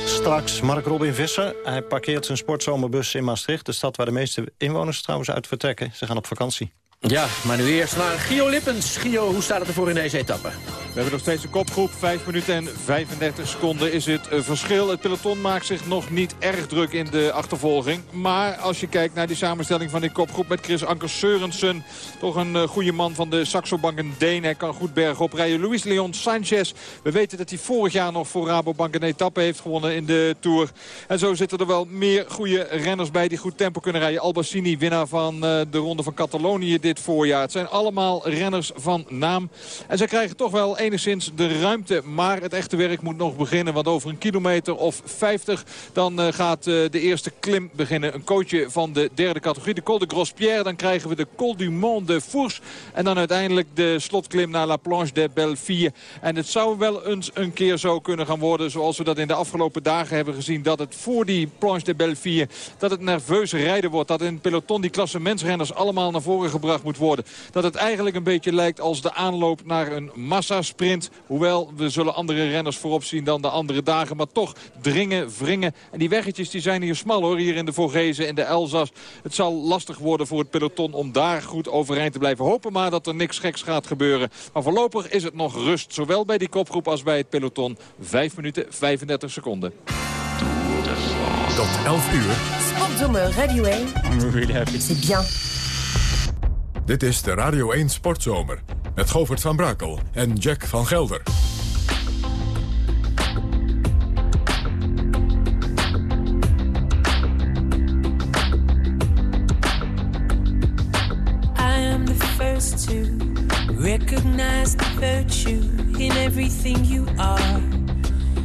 Straks Mark Robin Visser. Hij parkeert zijn sportzomerbus in Maastricht. De stad waar de meeste inwoners trouwens uit vertrekken. Ze gaan op vakantie. Ja, maar nu eerst naar Gio Lippens. Gio, hoe staat het ervoor in deze etappe? We hebben nog steeds een kopgroep. 5 minuten en 35 seconden is het eh, verschil. Het peloton maakt zich nog niet erg druk in de achtervolging. Maar als je kijkt naar die samenstelling van die kopgroep met Chris Anker Seurensen. Toch een eh, goede man van de Saxo Bank en Deen. Hij kan goed bergop rijden. Luis Leon Sanchez. We weten dat hij vorig jaar nog voor Rabobank een etappe heeft gewonnen in de Tour. En zo zitten er wel meer goede renners bij die goed tempo kunnen rijden. Albassini, winnaar van eh, de ronde van Catalonië dit voorjaar. Het zijn allemaal renners van naam. En zij krijgen toch wel enigszins de ruimte. Maar het echte werk moet nog beginnen. Want over een kilometer of 50 dan eh, gaat eh, de eerste klim beginnen. Een coachje van de derde categorie. De Col de Grospierre. Dan krijgen we de Col du Mont de Fours. En dan uiteindelijk de slotklim naar La Planche de Belleville. En het zou wel eens een keer zo kunnen gaan worden. Zoals we dat in de afgelopen dagen hebben gezien. Dat het voor die Planche de Belleville. Dat het nerveus rijden wordt. Dat in het peloton die klassementsrenners allemaal naar voren gebracht moet worden. Dat het eigenlijk een beetje lijkt als de aanloop naar een massasprint. Hoewel, we zullen andere renners voorop zien dan de andere dagen. Maar toch dringen, wringen. En die weggetjes die zijn hier smal hoor. Hier in de Vogezen, in de Elzas. Het zal lastig worden voor het peloton om daar goed overeind te blijven. Hopen maar dat er niks geks gaat gebeuren. Maar voorlopig is het nog rust. Zowel bij die kopgroep als bij het peloton. 5 minuten 35 seconden. Tot 11 uur. Sportzomer Radio 1. C'est bien. Dit is de Radio 1 Sportzomer. Met Govert van Brakel en Jack van Gelder. I am the first to recognize the virtue in everything you are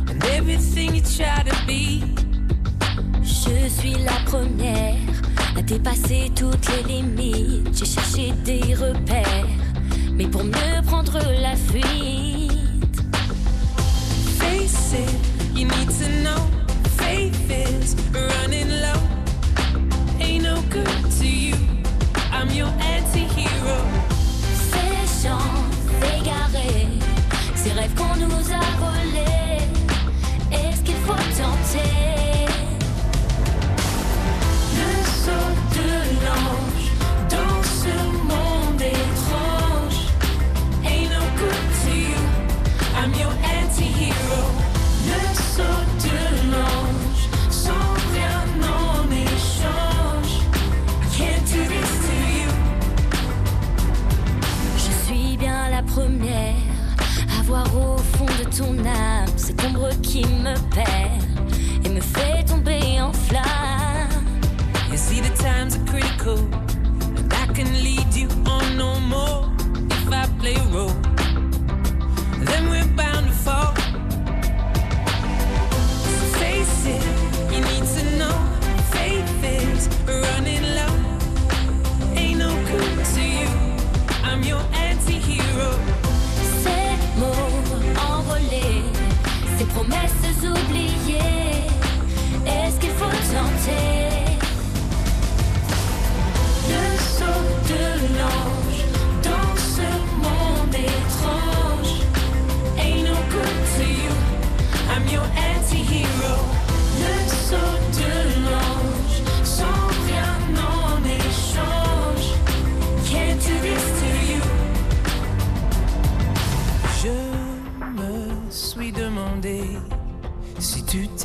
and everything you try to be. Je suis la première à dépasser toutes les limites. J'ai cherché des repères, mais pour mieux prendre la fuite. Face it, you need to know. Faith is running low. Ain't no good to you. I'm your anti-hero. Ces chants égarés, ces rêves qu'on nous a volés.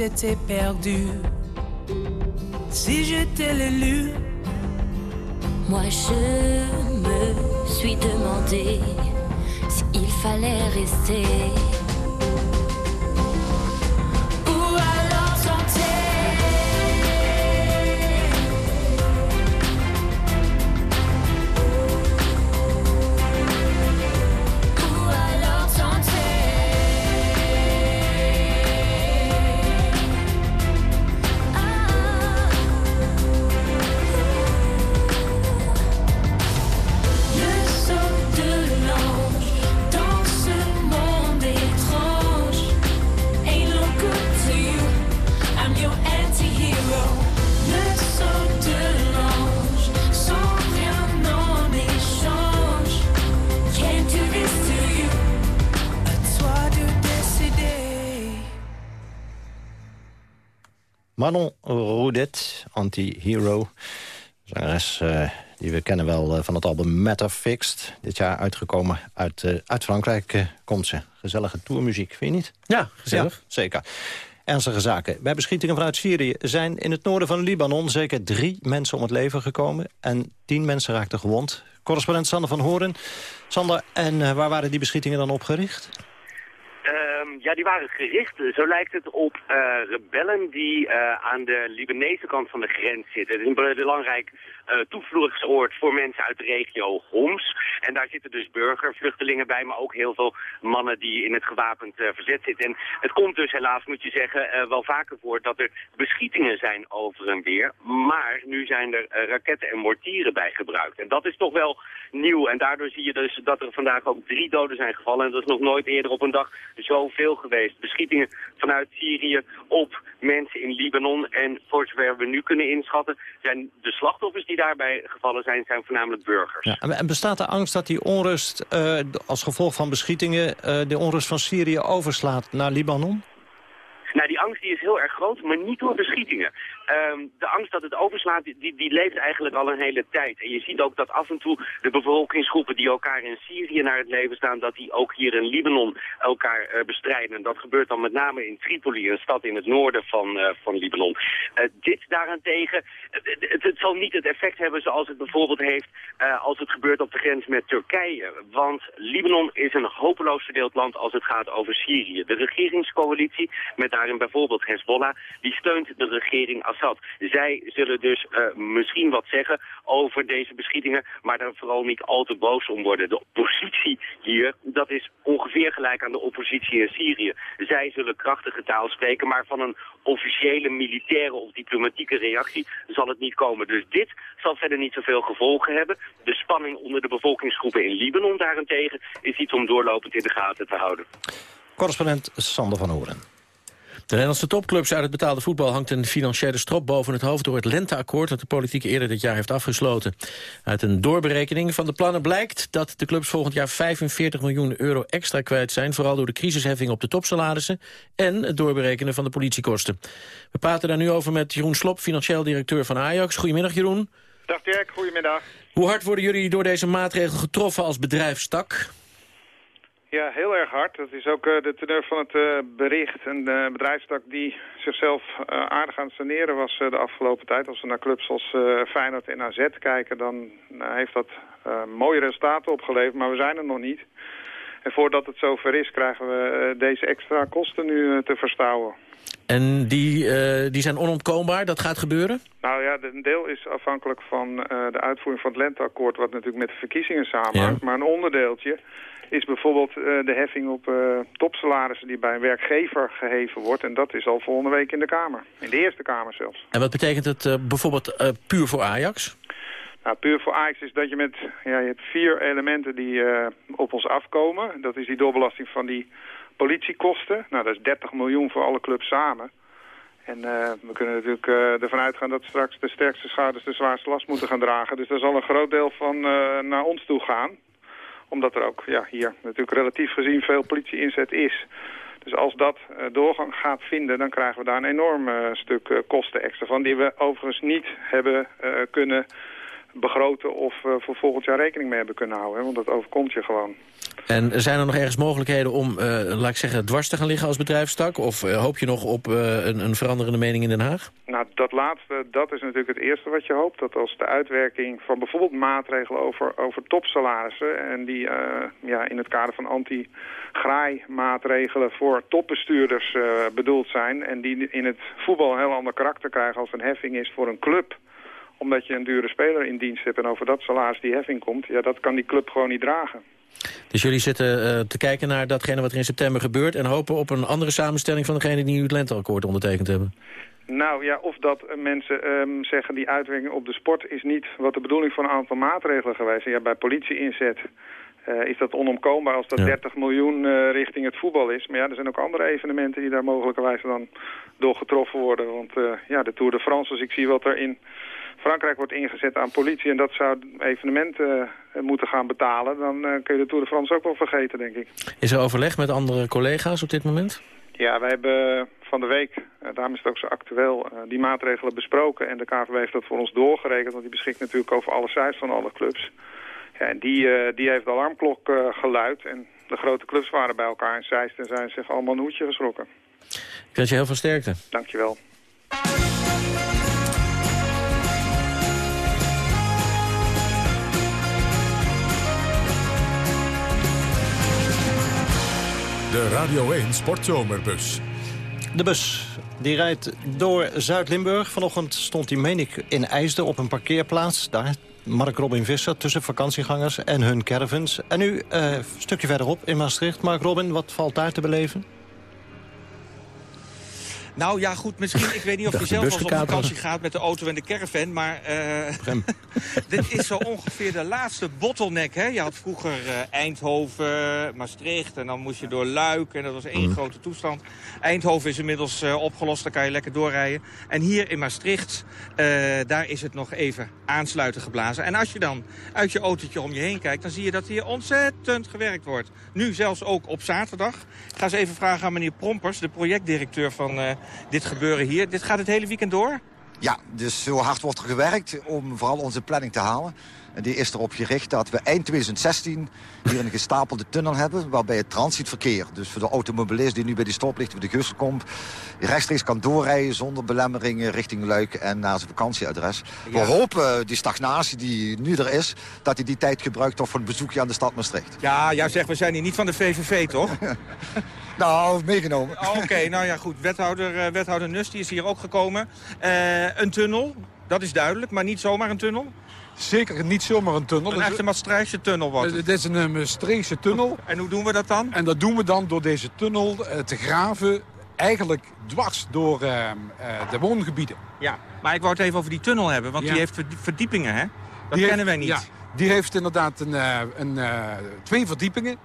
Étais perdu. Si j'étais l'élu, Moi je me suis demandé s'il fallait rester. Manon Roudet, anti-hero. Zangeres eh, die we kennen wel eh, van het album Matter Fixed. Dit jaar uitgekomen uit, eh, uit Frankrijk komt ze. Gezellige tourmuziek, vind je niet? Ja, gezellig. Ja, zeker. Ernstige zaken. Bij beschietingen vanuit Syrië zijn in het noorden van Libanon... zeker drie mensen om het leven gekomen. En tien mensen raakten gewond. Correspondent Sander van Horen. Sander, en waar waren die beschietingen dan op gericht? Ehm, ja, die waren gericht, zo lijkt het, op eh, rebellen die eh, aan de Libanese kant van de grens zitten. Het is een belangrijk eh toevluchtsoord voor mensen uit de regio Homs. En daar zitten dus burgervluchtelingen bij, maar ook heel veel mannen die in het gewapend verzet zitten. En het komt dus helaas, moet je zeggen, wel vaker voor dat er beschietingen zijn over en weer. Maar nu zijn er raketten en mortieren bij gebruikt. En dat is toch wel nieuw. En daardoor zie je dus dat er vandaag ook drie doden zijn gevallen. En dat is nog nooit eerder op een dag zoveel geweest. Beschietingen vanuit Syrië op mensen in Libanon. En voor zover we nu kunnen inschatten, zijn de slachtoffers die daarbij gevallen zijn, zijn voornamelijk burgers. Ja, en- en bestaat de angst dat die onrust eh, als gevolg van beschietingen... eh, de onrust van Syrië overslaat naar Libanon? Nou, die angst die is heel erg groot, maar niet door beschietingen. Ehm, de angst dat het overslaat, die, die, leeft eigenlijk al een hele tijd. En je ziet ook dat af en toe de bevolkingsgroepen die elkaar in Syrië naar het leven staan, dat die ook hier in Libanon elkaar eh, bestrijden. En dat gebeurt dan met name in Tripoli, een stad in het noorden van, eh, van Libanon. Eh, dit daarentegen, het, zal niet het effect hebben zoals het bijvoorbeeld heeft als het gebeurt op de grens met Turkije. Want Libanon is een hopeloos verdeeld land als het gaat over Syrië. De regeringscoalitie, met daarin bijvoorbeeld Hezbollah, die steunt de regering Zij zullen dus eh, misschien wat zeggen over deze beschietingen, maar daar vooral niet al te boos om worden. De oppositie hier, dat is ongeveer gelijk aan de oppositie in Syrië. Zij zullen krachtige taal spreken, maar van een officiële militaire of diplomatieke reactie zal het niet komen. Dus dit zal verder niet zoveel gevolgen hebben. De spanning onder de bevolkingsgroepen in Libanon daarentegen is iets om doorlopend in de gaten te houden. Correspondent Sander van Horen. De Nederlandse topclubs uit het betaalde voetbal hangt een financiële strop boven het hoofd door het lenteakkoord dat de politiek eerder dit jaar heeft afgesloten. Uit een doorberekening van de plannen blijkt dat de clubs volgend jaar 45 miljoen euro extra kwijt zijn, vooral door de crisisheffing op de topsalarissen en het doorberekenen van de politiekosten. We praten daar nu over met Jeroen Slop, financieel directeur van Ajax. Goedemiddag Jeroen. Dag Dirk, goedemiddag. Hoe hard worden jullie door deze maatregel getroffen als bedrijfstak? Ja, heel erg hard. Dat is ook eh, de teneur van het eh, bericht. Een bedrijfstak die zichzelf eh, aardig aan het saneren was de afgelopen tijd. Als we naar clubs als Feyenoord en AZ kijken, dan heeft dat mooie resultaten opgeleverd. Maar we zijn er nog niet. En voordat het zover is, krijgen we deze extra kosten nu te verstouwen. En die, die zijn onontkoombaar, dat gaat gebeuren? Nou ja, een deel is afhankelijk van de uitvoering van het lenteakkoord... wat natuurlijk met de verkiezingen samenhangt. Maar een onderdeeltje is bijvoorbeeld eh, de heffing op eh, topsalarissen... die bij een werkgever geheven wordt. En dat is al volgende week in de Kamer. In de Eerste Kamer zelfs. En wat betekent het eh, bijvoorbeeld puur voor Ajax? Nou, puur voor Ajax is dat je met... Ja, je hebt vier elementen die op ons afkomen. Dat is die doorbelasting van die politiekosten. Nou, dat is 30 miljoen voor alle clubs samen. En we kunnen natuurlijk ervan uitgaan dat straks de sterkste schouders de zwaarste last moeten gaan dragen. Dus daar zal een groot deel van naar ons toe gaan. Omdat er ook ja, hier natuurlijk relatief gezien veel politie-inzet is. Dus als dat eh, doorgang gaat vinden, dan krijgen we daar een enorm eh, stuk eh, kosten extra van... die we overigens niet hebben kunnen begroten of eh, voor volgend jaar rekening mee hebben kunnen houden. Hè, want dat overkomt je gewoon. En zijn er nog ergens mogelijkheden om, eh, laat ik zeggen, dwars te gaan liggen als bedrijfstak? Of eh, hoop je nog op een, een veranderende mening in Den Haag? Nou, dat laatste, dat is natuurlijk het eerste wat je hoopt. Dat als de uitwerking van bijvoorbeeld maatregelen over, over topsalarissen... en die ja, in het kader van anti-graai-maatregelen voor topbestuurders bedoeld zijn... en die in het voetbal een heel ander karakter krijgen als een heffing is voor een club omdat je een dure speler in dienst hebt en over dat salaris die heffing komt... ja, dat kan die club gewoon niet dragen. Dus jullie zitten eh, te kijken naar datgene wat er in september gebeurt... en hopen op een andere samenstelling van degene die nu het lenteakkoord ondertekend hebben? Nou ja, of dat eh, mensen ehm, zeggen die uitwerking op de sport is niet wat de bedoeling van een aantal maatregelen geweest. En ja, bij politie-inzet eh, is dat onomkoombaar als dat 30 miljoen richting het voetbal is. Maar ja, er zijn ook andere evenementen die daar mogelijkerwijs dan door getroffen worden. Want ja, de Tour de France, als ik zie wat er in Frankrijk wordt ingezet aan politie... en dat zou evenementen eh, moeten gaan betalen... dan eh, kun je de Tour de France ook wel vergeten, denk ik. Is er overleg met andere collega's op dit moment? Ja, wij hebben van de week, eh, daarom is het ook zo actueel, die maatregelen besproken. En de KVB heeft dat voor ons doorgerekend, want die beschikt natuurlijk over alle cijfers van alle clubs. Ja, en die, die heeft de alarmklok geluid. En de grote clubs waren bij elkaar in Zeist en zijn zich allemaal een hoedje geschrokken. Ik wens je heel veel sterkte. Dankjewel. De Radio 1 Sportzomerbus. De bus die rijdt door Zuid-Limburg. Vanochtend stond hij, meen ik, in IJsden op een parkeerplaats. Daar, Mark Robin Visser, tussen vakantiegangers en hun caravans. En nu eh, een stukje verderop in Maastricht. Mark Robin, wat valt daar te beleven? Nou ja, goed, misschien, ik weet niet of je zelf als op vakantie gaat met de auto en de caravan, maar eh, dit is zo ongeveer de laatste bottleneck. Hè? Je had vroeger eh, Eindhoven, Maastricht en dan moest je door Luik en dat was één Mm. grote toestand. Eindhoven is inmiddels eh, opgelost, daar kan je lekker doorrijden. En hier in Maastricht, eh, daar is het nog even aansluiten geblazen. En als je dan uit je autootje om je heen kijkt, dan zie je dat hier ontzettend gewerkt wordt. Nu zelfs ook op zaterdag. Ik ga eens even vragen aan meneer Prompers, de projectdirecteur van eh, dit gebeuren hier. Dit gaat het hele weekend door? Ja, dus zo hard wordt er gewerkt om vooral onze planning te halen. En die is erop gericht dat we eind 2016 hier een gestapelde tunnel hebben... waarbij het transitverkeer, dus voor de automobilist die nu bij die stoplicht bij de Gussel komt... rechtstreeks kan doorrijden zonder belemmeringen richting Luik en naar zijn vakantieadres. We hopen die stagnatie die nu er is, dat hij die tijd gebruikt toch voor een bezoekje aan de stad Maastricht. Ja, jij zegt, we zijn hier niet van de VVV, toch? nou, meegenomen. Oh, Oké, nou ja, goed. Wethouder, eh, wethouder Nust die is hier ook gekomen. Eh, een tunnel, dat is duidelijk, maar niet zomaar een tunnel. Zeker niet zomaar een tunnel. Een Het- echte Maastrichtse tunnel wordt Eh, het. Dit is een Maastrichtse tunnel. En hoe doen we dat dan? En dat doen we dan door deze tunnel eh, te graven... eigenlijk dwars door eh, eh, de woongebieden. Ja, maar ik wou het even over die tunnel hebben, want Ja. die heeft verd- verdiepingen, hè? Dat Die kennen heeft- wij niet. ja, die heeft inderdaad een, eh, een, eh, twee verdiepingen.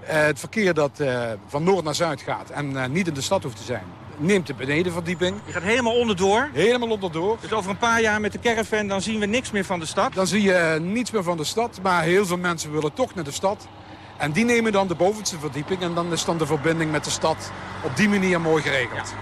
Eh, het verkeer dat eh, van noord naar zuid gaat en eh, niet in de stad hoeft te zijn... neemt de benedenverdieping. Je gaat helemaal onderdoor. Helemaal onderdoor. Dus over een paar jaar met de caravan, dan zien we niks meer van de stad. Dan zie je eh, niets meer van de stad, maar heel veel mensen willen toch naar de stad. En die nemen dan de bovenste verdieping en dan is dan de verbinding met de stad op die manier mooi geregeld.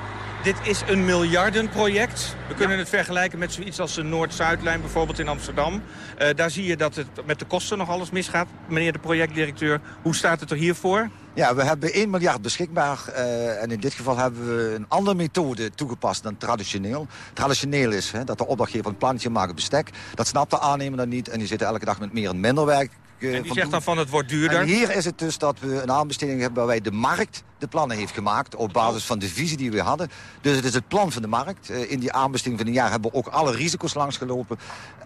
Dit is een miljardenproject. We kunnen het vergelijken met zoiets als de Noord-Zuidlijn bijvoorbeeld in Amsterdam. Eh, daar zie je dat het met de kosten nog alles misgaat. Meneer de projectdirecteur, hoe staat het er hiervoor? Ja, we hebben 1 miljard beschikbaar. eh, en in dit geval hebben we een andere methode toegepast dan traditioneel. Traditioneel is hè, dat de opdrachtgever een plannetje maakt bestek. Dat snapt de aannemer dan niet. En die zitten elke dag met meer en minder werk. eh, En die zegt doen. dan van het wordt duurder. En hier is het dus dat we een aanbesteding hebben waarbij de markt de plannen heeft gemaakt op basis van de visie die we hadden. Dus het is het plan van de markt. Eh, In die aanbesteding van een jaar hebben we ook alle risico's langsgelopen.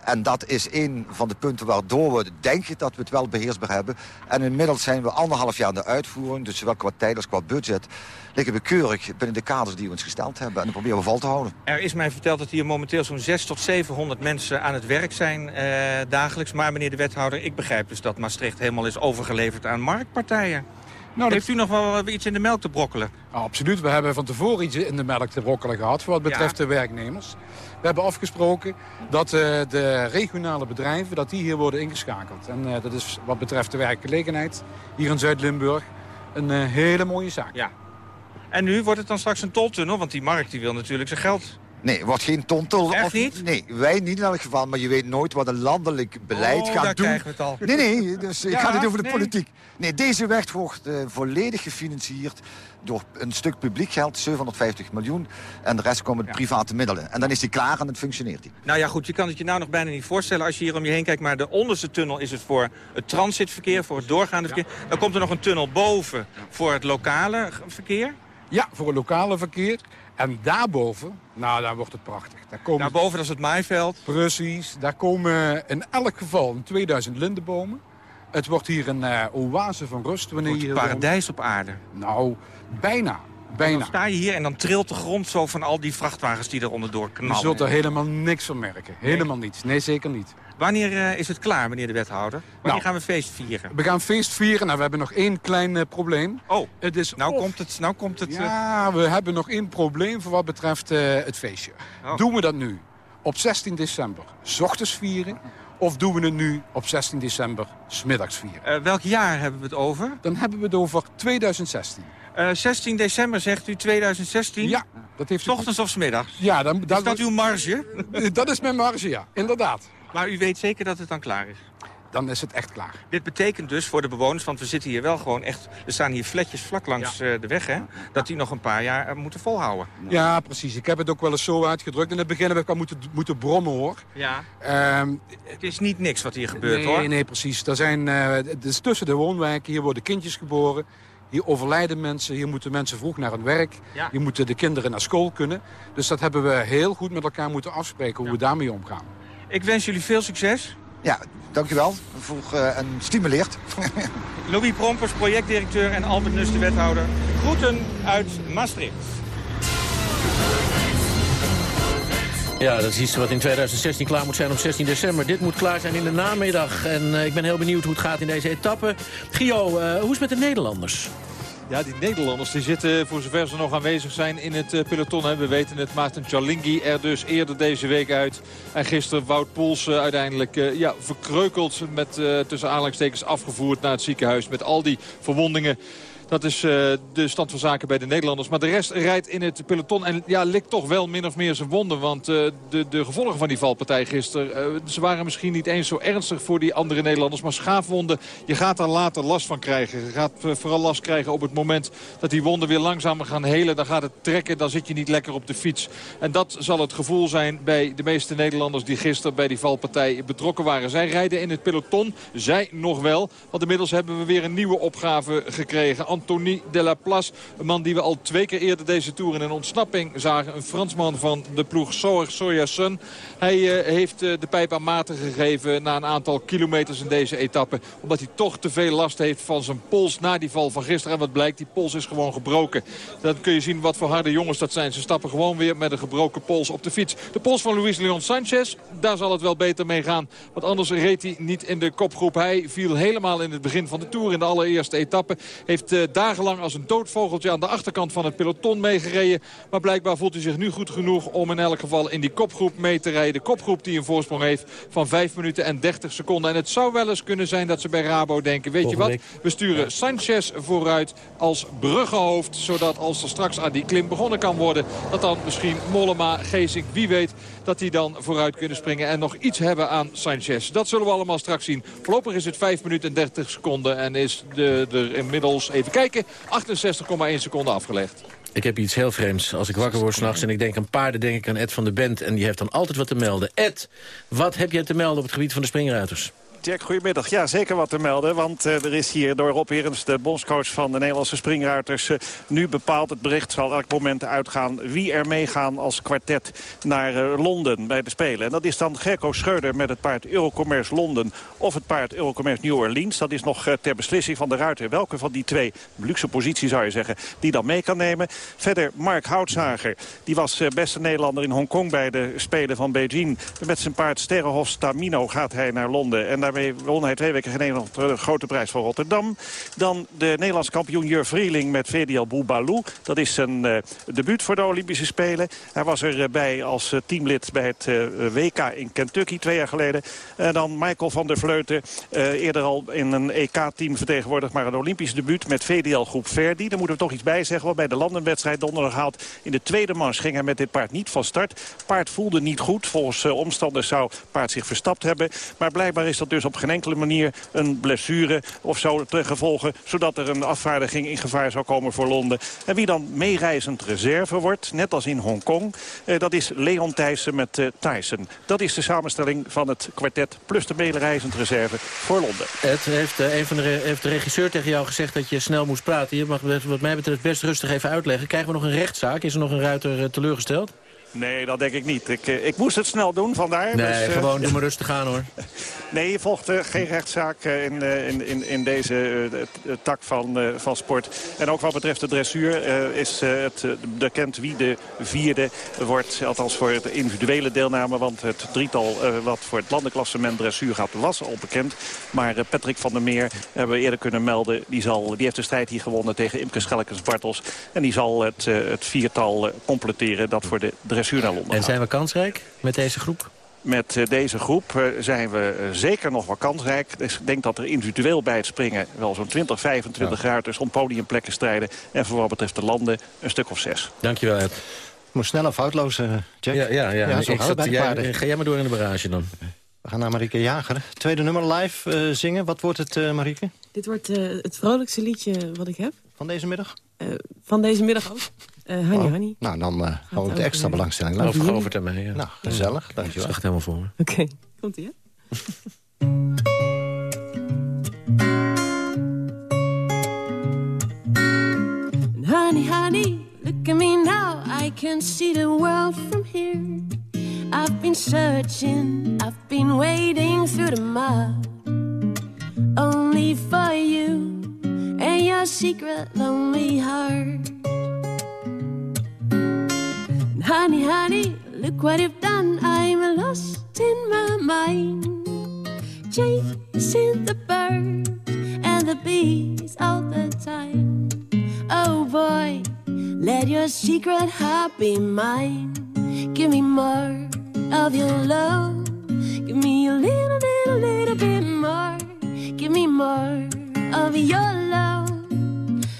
En dat is een van de punten waardoor we denken dat we het wel beheersbaar hebben. En inmiddels zijn we anderhalf jaar in de uitvoering. Dus zowel qua tijd als qua budget liggen we keurig binnen de kaders die we ons gesteld hebben. En dat proberen we vol te houden. Er is mij verteld dat hier momenteel zo'n 600 tot 700 mensen aan het werk zijn eh, dagelijks. Maar meneer de wethouder, ik begrijp dus dat Maastricht helemaal is overgeleverd aan marktpartijen. Nou, Heeft u nog wel iets in de melk te brokkelen? Ja, absoluut. We hebben van tevoren iets in de melk te brokkelen gehad voor wat betreft de werknemers. We hebben afgesproken dat eh, de regionale bedrijven dat die hier worden ingeschakeld. En eh, dat is wat betreft de werkgelegenheid hier in Zuid-Limburg een eh, hele mooie zaak. Ja. En nu wordt het dan straks een toltunnel, want die markt die wil natuurlijk zijn geld Nee, wordt geen tontel. Echt of- niet? Nee, wij niet in elk geval. Maar je weet nooit wat een landelijk beleid Oh, gaat daar doen. krijgen we het al. Nee, nee, dus ik ga het over de nee. politiek. Nee, deze weg wordt eh, volledig gefinancierd door een stuk publiek geld, 750 miljoen. En de rest komen private middelen. En dan is die klaar en het functioneert die. Nou ja, goed, je kan het je nou nog bijna niet voorstellen als je hier om je heen kijkt. Maar de onderste tunnel is het voor het transitverkeer, voor het doorgaande verkeer. Dan komt er nog een tunnel boven voor het lokale verkeer. Ja, voor het lokale verkeer. En daarboven, nou, daar wordt het prachtig. Daar komen... Daarboven, dat is het maaiveld. Precies, daar komen in elk geval een 2000 lindenbomen. Het wordt hier een eh, oase van rust wanneer Wordt je het hier paradijs op aarde. Nou, bijna. Dan Bijna. sta je hier en dan trilt de grond zo van al die vrachtwagens die er onderdoor Je knallen. zult er helemaal niks van merken. Helemaal niets. Nee, zeker niet. Wanneer eh, is het klaar, meneer de wethouder? Wanneer Nou. gaan we feest vieren? We gaan feest vieren. Nou, we hebben nog één klein eh, probleem. Oh, het is nou of- komt het. Nou komt het eh, Ja, we hebben nog één probleem voor wat betreft eh, het feestje. Oh. Doen we dat nu op 16 december, s ochtends vieren... of doen we het nu op 16 december, smiddags vieren? eh, welk jaar hebben we het over? Dan hebben we het over 2016. Eh, 16 december zegt u 2016? Ja, dat heeft S ochtends of 's middags? Ja, dan, Is dat uw marge? dat is mijn marge, ja. Inderdaad. Maar u weet zeker dat het dan klaar is? Dan is het echt klaar. Dit betekent dus voor de bewoners, want we zitten hier wel gewoon echt... er staan hier fletjes vlak langs eh, de weg, hè? Dat die nog een paar jaar eh, moeten volhouden. Ja, precies. Ik heb het ook wel eens zo uitgedrukt. In het begin heb ik al moeten, moeten brommen, hoor. Ja. Ehm, Het is niet niks wat hier gebeurt, nee, hoor. Nee, precies. Er zijn, het is tussen de woonwijken. Hier worden kindjes geboren. Hier overlijden mensen. Hier moeten mensen vroeg naar hun werk. Ja. Hier moeten de kinderen naar school kunnen. Dus dat hebben we heel goed met elkaar moeten afspreken hoe we daarmee omgaan. Ik wens jullie veel succes. Ja, dankjewel. Voor, eh, en stimuleert. Louis Prompers, projectdirecteur en Albert Nus, de wethouder. Groeten uit Maastricht. Ja, dat is iets wat in 2016 klaar moet zijn op 16 december. Dit moet klaar zijn in de namiddag. En eh, ik ben heel benieuwd hoe het gaat in deze etappe. Gio, eh, hoe is het met de Nederlanders? Ja, die Nederlanders die zitten, voor zover ze nog aanwezig zijn, in het eh, peloton. Hè. We weten het, Maarten Chalingi er dus eerder deze week uit. En gisteren Wout Poels eh, uiteindelijk eh, ja, verkreukeld met eh, tussen aanhalingstekens afgevoerd naar het ziekenhuis. Met al die verwondingen. Dat is eh, de stand van zaken bij de Nederlanders. Maar de rest rijdt in het peloton en ja, likt toch wel min of meer zijn wonden. Want eh, de, de gevolgen van die valpartij gisteren... eh, ze waren misschien niet eens zo ernstig voor die andere Nederlanders. Maar schaafwonden, je gaat daar later last van krijgen. Je gaat vooral last krijgen op het moment dat die wonden weer langzamer gaan helen. Dan gaat het trekken, dan zit je niet lekker op de fiets. En dat zal het gevoel zijn bij de meeste Nederlanders... die gisteren bij die valpartij betrokken waren. Zij rijden in het peloton, zij nog wel. Want inmiddels hebben we weer een nieuwe opgave gekregen. Anthony de la Place, een man die we al twee keer eerder deze Tour in een ontsnapping zagen. Een Fransman van de ploeg Soja Sun. Hij eh, heeft eh, de pijp aan maten gegeven na een aantal kilometers in deze etappe. Omdat hij toch te veel last heeft van zijn pols na die val van gisteren. En wat blijkt, die pols is gewoon gebroken. Dan kun je zien wat voor harde jongens dat zijn. Ze stappen gewoon weer met een gebroken pols op de fiets. De pols van Luis Leon Sanchez, daar zal het wel beter mee gaan. Want anders reed hij niet in de kopgroep. Hij viel helemaal in het begin van de Tour in de allereerste etappe. Heeft eh, dagenlang als een doodvogeltje aan de achterkant van het peloton meegereden. Maar blijkbaar voelt hij zich nu goed genoeg om in elk geval in die kopgroep mee te rijden. De kopgroep die een voorsprong heeft van 5 minuten en 30 seconden. En het zou wel eens kunnen zijn dat ze bij Rabo denken... weet je wat, we sturen Sanchez vooruit als bruggenhoofd. Zodat als er straks aan die klim begonnen kan worden... dat dan misschien Mollema, Geesink, wie weet... dat die dan vooruit kunnen springen en nog iets hebben aan Sanchez. Dat zullen we allemaal straks zien. Voorlopig is het 5 minuten en 30 seconden. En is de, er inmiddels, even kijken, 68,1 seconden afgelegd. Ik heb iets heel vreemds. Als ik wakker word s'nachts en ik denk aan paarden... denk ik aan Ed van de Bent en die heeft dan altijd wat te melden. Ed, wat heb jij te melden op het gebied van de springruiters? Jack, goedemiddag. Ja, zeker wat te melden. Want eh, er is hier door Rob Herens, de bondscoach van de Nederlandse springruiters... eh, nu bepaald. Het bericht zal elk moment uitgaan wie er meegaan als kwartet naar eh, Londen bij de Spelen. En dat is dan Gerco Schreuder met het paard Eurocommerce Londen... of het paard Eurocommerce New Orleans. Dat is nog ter beslissing van de ruiter. Welke van die twee, luxe positie zou je zeggen, die dan mee kan nemen. Verder Mark Houtzager. Die was beste Nederlander in Hongkong bij de Spelen van Beijing. Met zijn paard Sterrenhof Stamino gaat hij naar Londen. En daarmee won hij twee weken geleden nog de grote prijs van Rotterdam. Dan de Nederlandse kampioen Jur Vrieling met VDL Boubalou. Dat is zijn uh, debuut voor de Olympische Spelen. Hij was erbij als uh, teamlid bij het WK in Kentucky twee jaar geleden. En dan Michael van der Vleuten. eerder al in een EK-team vertegenwoordigd. Maar een Olympisch debuut met VDL Groep Verdi. Daar moeten we toch iets bij zeggen. Want bij de landenwedstrijd donderdag haalt in de tweede mars ging hij met dit paard niet van start. Paard voelde niet goed. Volgens omstanders zou paard zich verstapt hebben. Maar blijkbaar is dat dus op geen enkele manier een blessure of zo te gevolgen. Zodat er een afvaardiging in gevaar zou komen voor Londen. En wie dan meereizend reserve wordt, net als in Hongkong... Eh, dat is Leon Thijssen met eh, Tyson. Dat is de samenstelling van het kwartet plus de meereizend reserve voor Londen. Het heeft, uh, een van de, heeft de regisseur tegen jou gezegd dat je snel moest praten. Je mag wat mij betreft best rustig even uitleggen. Krijgen we nog een rechtszaak? Is er nog een ruiter teleurgesteld? Nee, dat denk ik niet. Ik, ik moest het snel doen, vandaar. Nee, dus, gewoon doe maar rustig aan hoor. nee, je volgt uh, geen rechtszaak in, in, in, deze tak van, van sport. En ook wat betreft de dressuur is het bekend wie de vierde wordt. Althans voor de individuele deelname. Want het drietal wat voor het landenklassement dressuur gaat was al bekend. Maar Patrick van der Meer hebben we eerder kunnen melden. Die, zal, die heeft de strijd hier gewonnen tegen Imke Schelkens-Bartels. En die zal het, het viertal completeren dat voor de dressuur naar Londen En zijn we kansrijk met deze groep? Met uh, deze groep uh, zijn we uh, zeker nog wel kansrijk. Dus ik denk dat er individueel bij het springen wel zo'n 20, 25 ja. ruiters om podiumplekken strijden. En voor wat betreft de landen een stuk of zes. Dankjewel, Ed. Moet snel en foutloos, Jack. Ja, ja, ja. ja zo ik de jij, paarden. Ga jij maar door in de barrage dan. We gaan naar Marieke Jager. Tweede nummer live zingen. Wat wordt het, Marieke? Dit wordt het vrolijkste liedje wat ik heb. Van deze middag? van deze middag ook. Uh, honey, oh. honey. Nou, dan uh, gaan we de extra belangstelling. Over Govert en mij, ja. Nou, gezellig. Ja. Dankjewel. Dat echt helemaal voor me. Oké, okay. komt-ie, hè? honey, honey, look at me now. I can see the world from here. I've been searching, I've been wading through the mud. Only for you and your secret lonely heart. Honey, honey, look what you've done. I'm lost in my mind. Chasing the birds and the bees all the time. Oh boy, let your secret heart be mine. Give me more of your love. Give me a little, little, little bit more. Give me more of your love.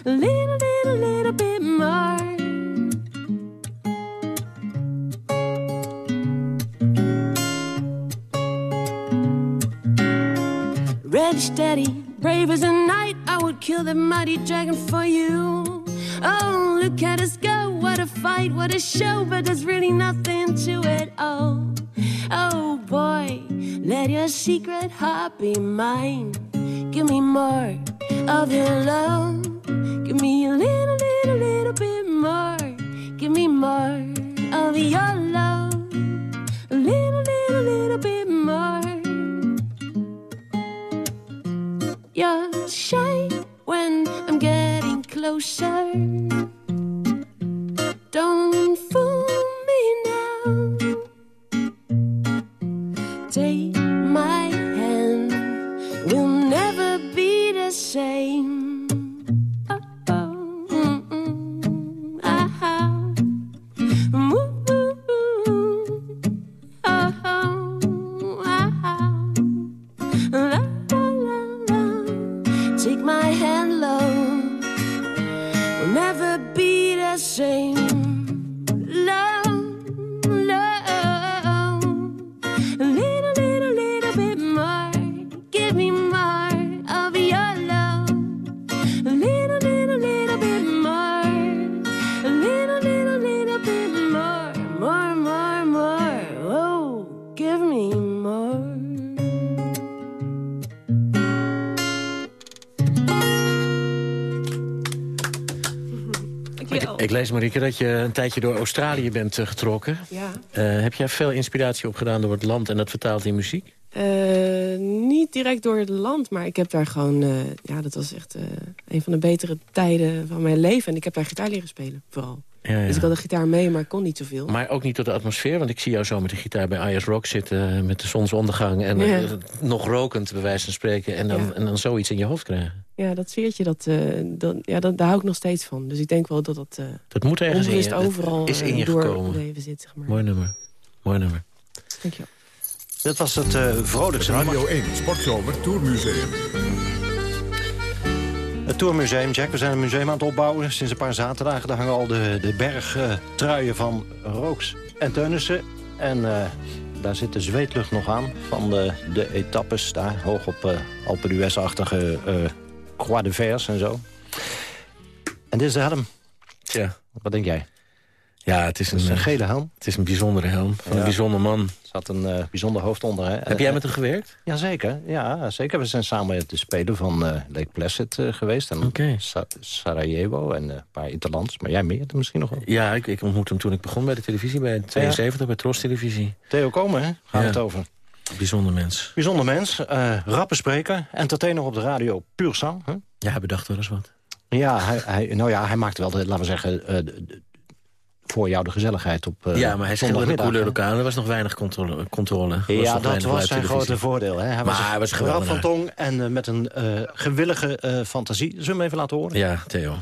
A little, little, little bit more. Ready, steady, brave as a knight. I would kill the mighty dragon for you. Oh, look at us go. What a fight, what a show. But there's really nothing to it all. Oh, boy, let your secret heart be mine. Give me more of your love. Give me a little, little, little bit more. Give me more of your love. A little, little You're shy when I'm getting closer. Don't fool lees, Marieke, dat je een tijdje door Australië bent uh, getrokken. Ja. Uh, heb jij veel inspiratie opgedaan door het land en dat vertaald in muziek? Uh, niet direct door het land, maar ik heb daar gewoon... ja, dat was echt een van de betere tijden van mijn leven. En ik heb daar gitaar leren spelen, vooral. Ja, ja. Dus ik had de gitaar mee, maar ik kon niet zoveel. Maar ook niet door de atmosfeer, want ik zie jou zo met de gitaar bij Ayers Rock zitten... eh, met de zonsondergang en eh, Ja. nog rokend, bij wijze van spreken... En dan, en dan zoiets in je hoofd krijgen. Ja, dat sfeertje, dat, eh, dat, ja, dat, daar hou ik nog steeds van. Dus ik denk wel dat dat, eh Dat moet ergens in je, dat overal is in eh, je het leven zit. Zeg maar. Mooi nummer. Mooi nummer. Dankjewel. Dit was het eh vrolijkste Radio nummer. 1 Sportzomer Tourmuseum. Het Tourmuseum, Jack. We zijn een museum aan het opbouwen. Sinds een paar zaterdagen daar hangen al de, de bergtruien van Rooks en Teunissen. En eh, daar zit de zweetlucht nog aan van de, de etappes daar. Hoog op uh, Alpe d'Huez-achtige eh Croix de Vers en zo. En dit is de helm. Tja. Wat denk jij? Ja, het is Het is een, een gele helm. Het is een bijzondere helm van Ja. een bijzonder man. Er zat een eh, bijzonder hoofd onder. Hè? Heb jij met hem gewerkt? Jazeker, ja, zeker. We zijn samen met de Spelen van eh, Lake Placid eh, geweest. En Sa- Sarajevo en een paar interlands. Maar jij meer misschien nog wel. Ja, ik, ik ontmoette hem toen ik begon bij de televisie, bij 72, bij Tros Televisie. Theo Komen, hè? Gaat Ja. het over. Bijzonder mens. Bijzonder mens, eh rappe spreker, entertainer op de radio, puur sang. Hè? Ja, hij bedacht wel eens wat. Ja, hij, hij, nou ja, hij maakte wel, de, laten we zeggen, eh, de- voor jou de gezelligheid op uh, ja, maar hij schilderde een hè? lokaal. Er was nog weinig controle. controle. Was Ja, dat was zijn grote voordeel. Hè? Hij was, Maar hij was rap van geweldig. tong en eh, met een eh, gewillige eh, fantasie. Zullen we hem even laten horen? Ja, Theo.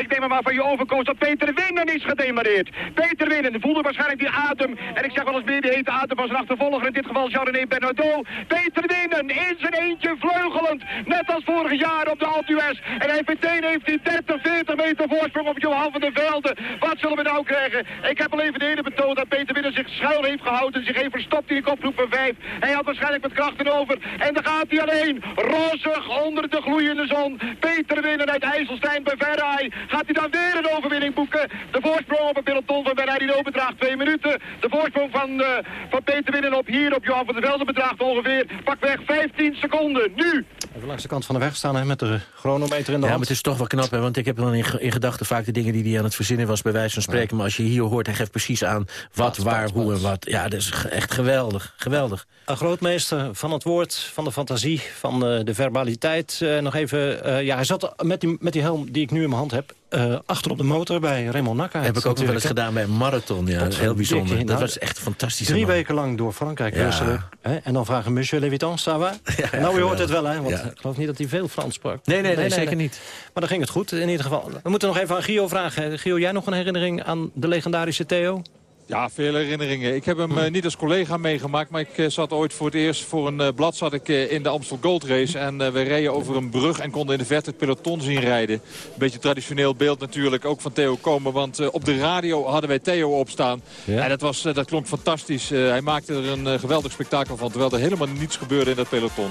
Ik neem maar van je overkoos dat Peter Winnen is gedemareerd. Peter Winnen voelde waarschijnlijk die adem. En ik zeg wel eens meer die hete adem van zijn achtervolger. In dit geval Jean-René Bernardo. Peter Winnen in zijn eentje vleugelend. Net als vorig jaar op de Alpe d'Huez. En hij meteen heeft hij 30, 40 meter voorsprong op Johan van der Velde. Wat zullen we nou krijgen? Ik heb al even de ene betoond dat Peter Winnen zich schuil heeft gehouden. Zich heeft verstopt in de kopgroep van 5. Hij had waarschijnlijk met krachten over. En dan gaat hij alleen. Rozig onder de gloeiende zon. Peter Winnen uit IJsselstein bij Verraai. Gaat hij dan weer een overwinning boeken? De voorsprong op het peloton van Bernardino bedraagt twee minuten. De voorsprong van, eh, van Peter Winnen op hier op Johan van der Velde bedraagt ongeveer pakweg 15 seconden. Nu! Even langs de kant van de weg staan hè, met de chronometer in de Ja, maar hand. het is toch wel knap, hè, want ik heb dan in, ge- in gedachten vaak de dingen die hij aan het verzinnen was, bij wijze van spreken. Maar als je hier hoort, hij geeft precies aan wat, waar, hoe en wat. Ja, dat is echt geweldig, geweldig. Een grootmeester van het woord, van de fantasie, van eh, de verbaliteit. Eh, nog even, eh, ja, hij zat met die, met die helm die ik nu in mijn hand heb... eh, achter op de motor bij Raymond Nakka. heb ik ook nog wel eens gedaan bij een marathon. Ja, dat is heel bijzonder. Dat was echt fantastisch. Drie weken lang door Frankrijk Ja. Hè? En dan vragen Monsieur Levitan, ça va? ja, nou, u hoort het wel, hè? Want ik geloof niet dat hij veel Frans sprak. Nee, nee, nee, zeker niet. Maar dan ging het goed, in ieder geval. We moeten nog even aan Gio vragen. Gio, jij nog een herinnering aan de legendarische Theo? Ja, veel herinneringen. Ik heb hem eh, niet als collega meegemaakt, maar ik eh, zat ooit voor het eerst voor een eh, blad zat ik, in de Amstel Gold Race. En we reden over een brug en konden in de verte het peloton zien rijden. Een beetje traditioneel beeld natuurlijk, ook van Theo Komen. Want op de radio hadden wij Theo opstaan. En dat, was, dat klonk fantastisch. Hij maakte er een geweldig spektakel van, terwijl er helemaal niets gebeurde in dat peloton.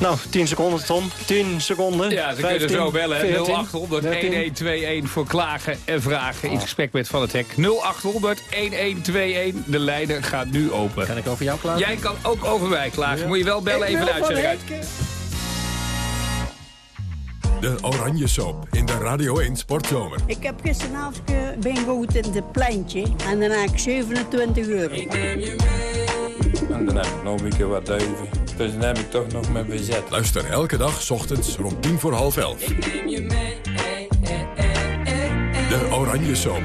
Nou, 10 seconden, Tom. 10 seconden. Ja, ze kunnen 15, zo bellen. 14, 0800 13. 1121 voor klagen en vragen Ah. in gesprek met Van het Hek. 0800 1121. De lijnen gaat nu open. Kan ik over jou klagen? Jij kan ook over mij klagen. Ja. Moet je wel bellen Ik even uitzending uit. De Oranje Soap in de Radio 1 Sportzomer. Ik heb gisteravond eh, ben goed in het pleintje en dan heb ik 27 euro. En dan heb ik nog een keer wat duiven. Dus dan heb ik toch nog mijn bezet. Luister elke dag 's ochtends rond tien voor half elf. De Oranje Soap.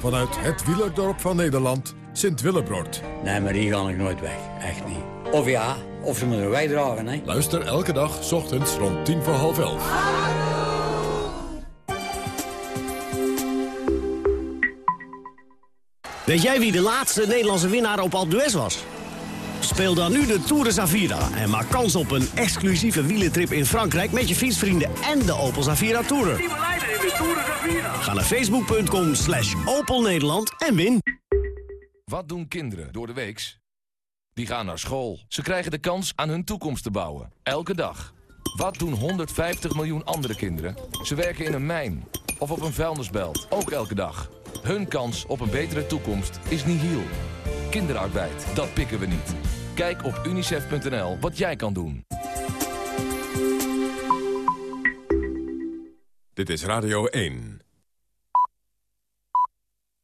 Vanuit het wielerdorp van Nederland, Sint-Willebroord. Nee, maar die ga ik nooit weg. Echt niet. Of ja, of ze moeten wij dragen, hè. Luister elke dag 's ochtends rond tien voor half elf. Weet jij wie de laatste Nederlandse winnaar op Alpe d'Huez was? Speel dan nu de Tour de Zavira en maak kans op een exclusieve wielentrip in Frankrijk... met je fietsvrienden en de Opel Zavira Tourer. Ga naar facebook.com slash Opel Nederland en win. Wat doen kinderen door de weeks? Die gaan naar school. Ze krijgen de kans aan hun toekomst te bouwen. Elke dag. Wat doen 150 miljoen andere kinderen? Ze werken in een mijn of op een vuilnisbelt. Ook elke dag. Hun kans op een betere toekomst is nihil. Kinderarbeid, dat pikken we niet. Kijk op unicef.nl wat jij kan doen. Dit is Radio 1.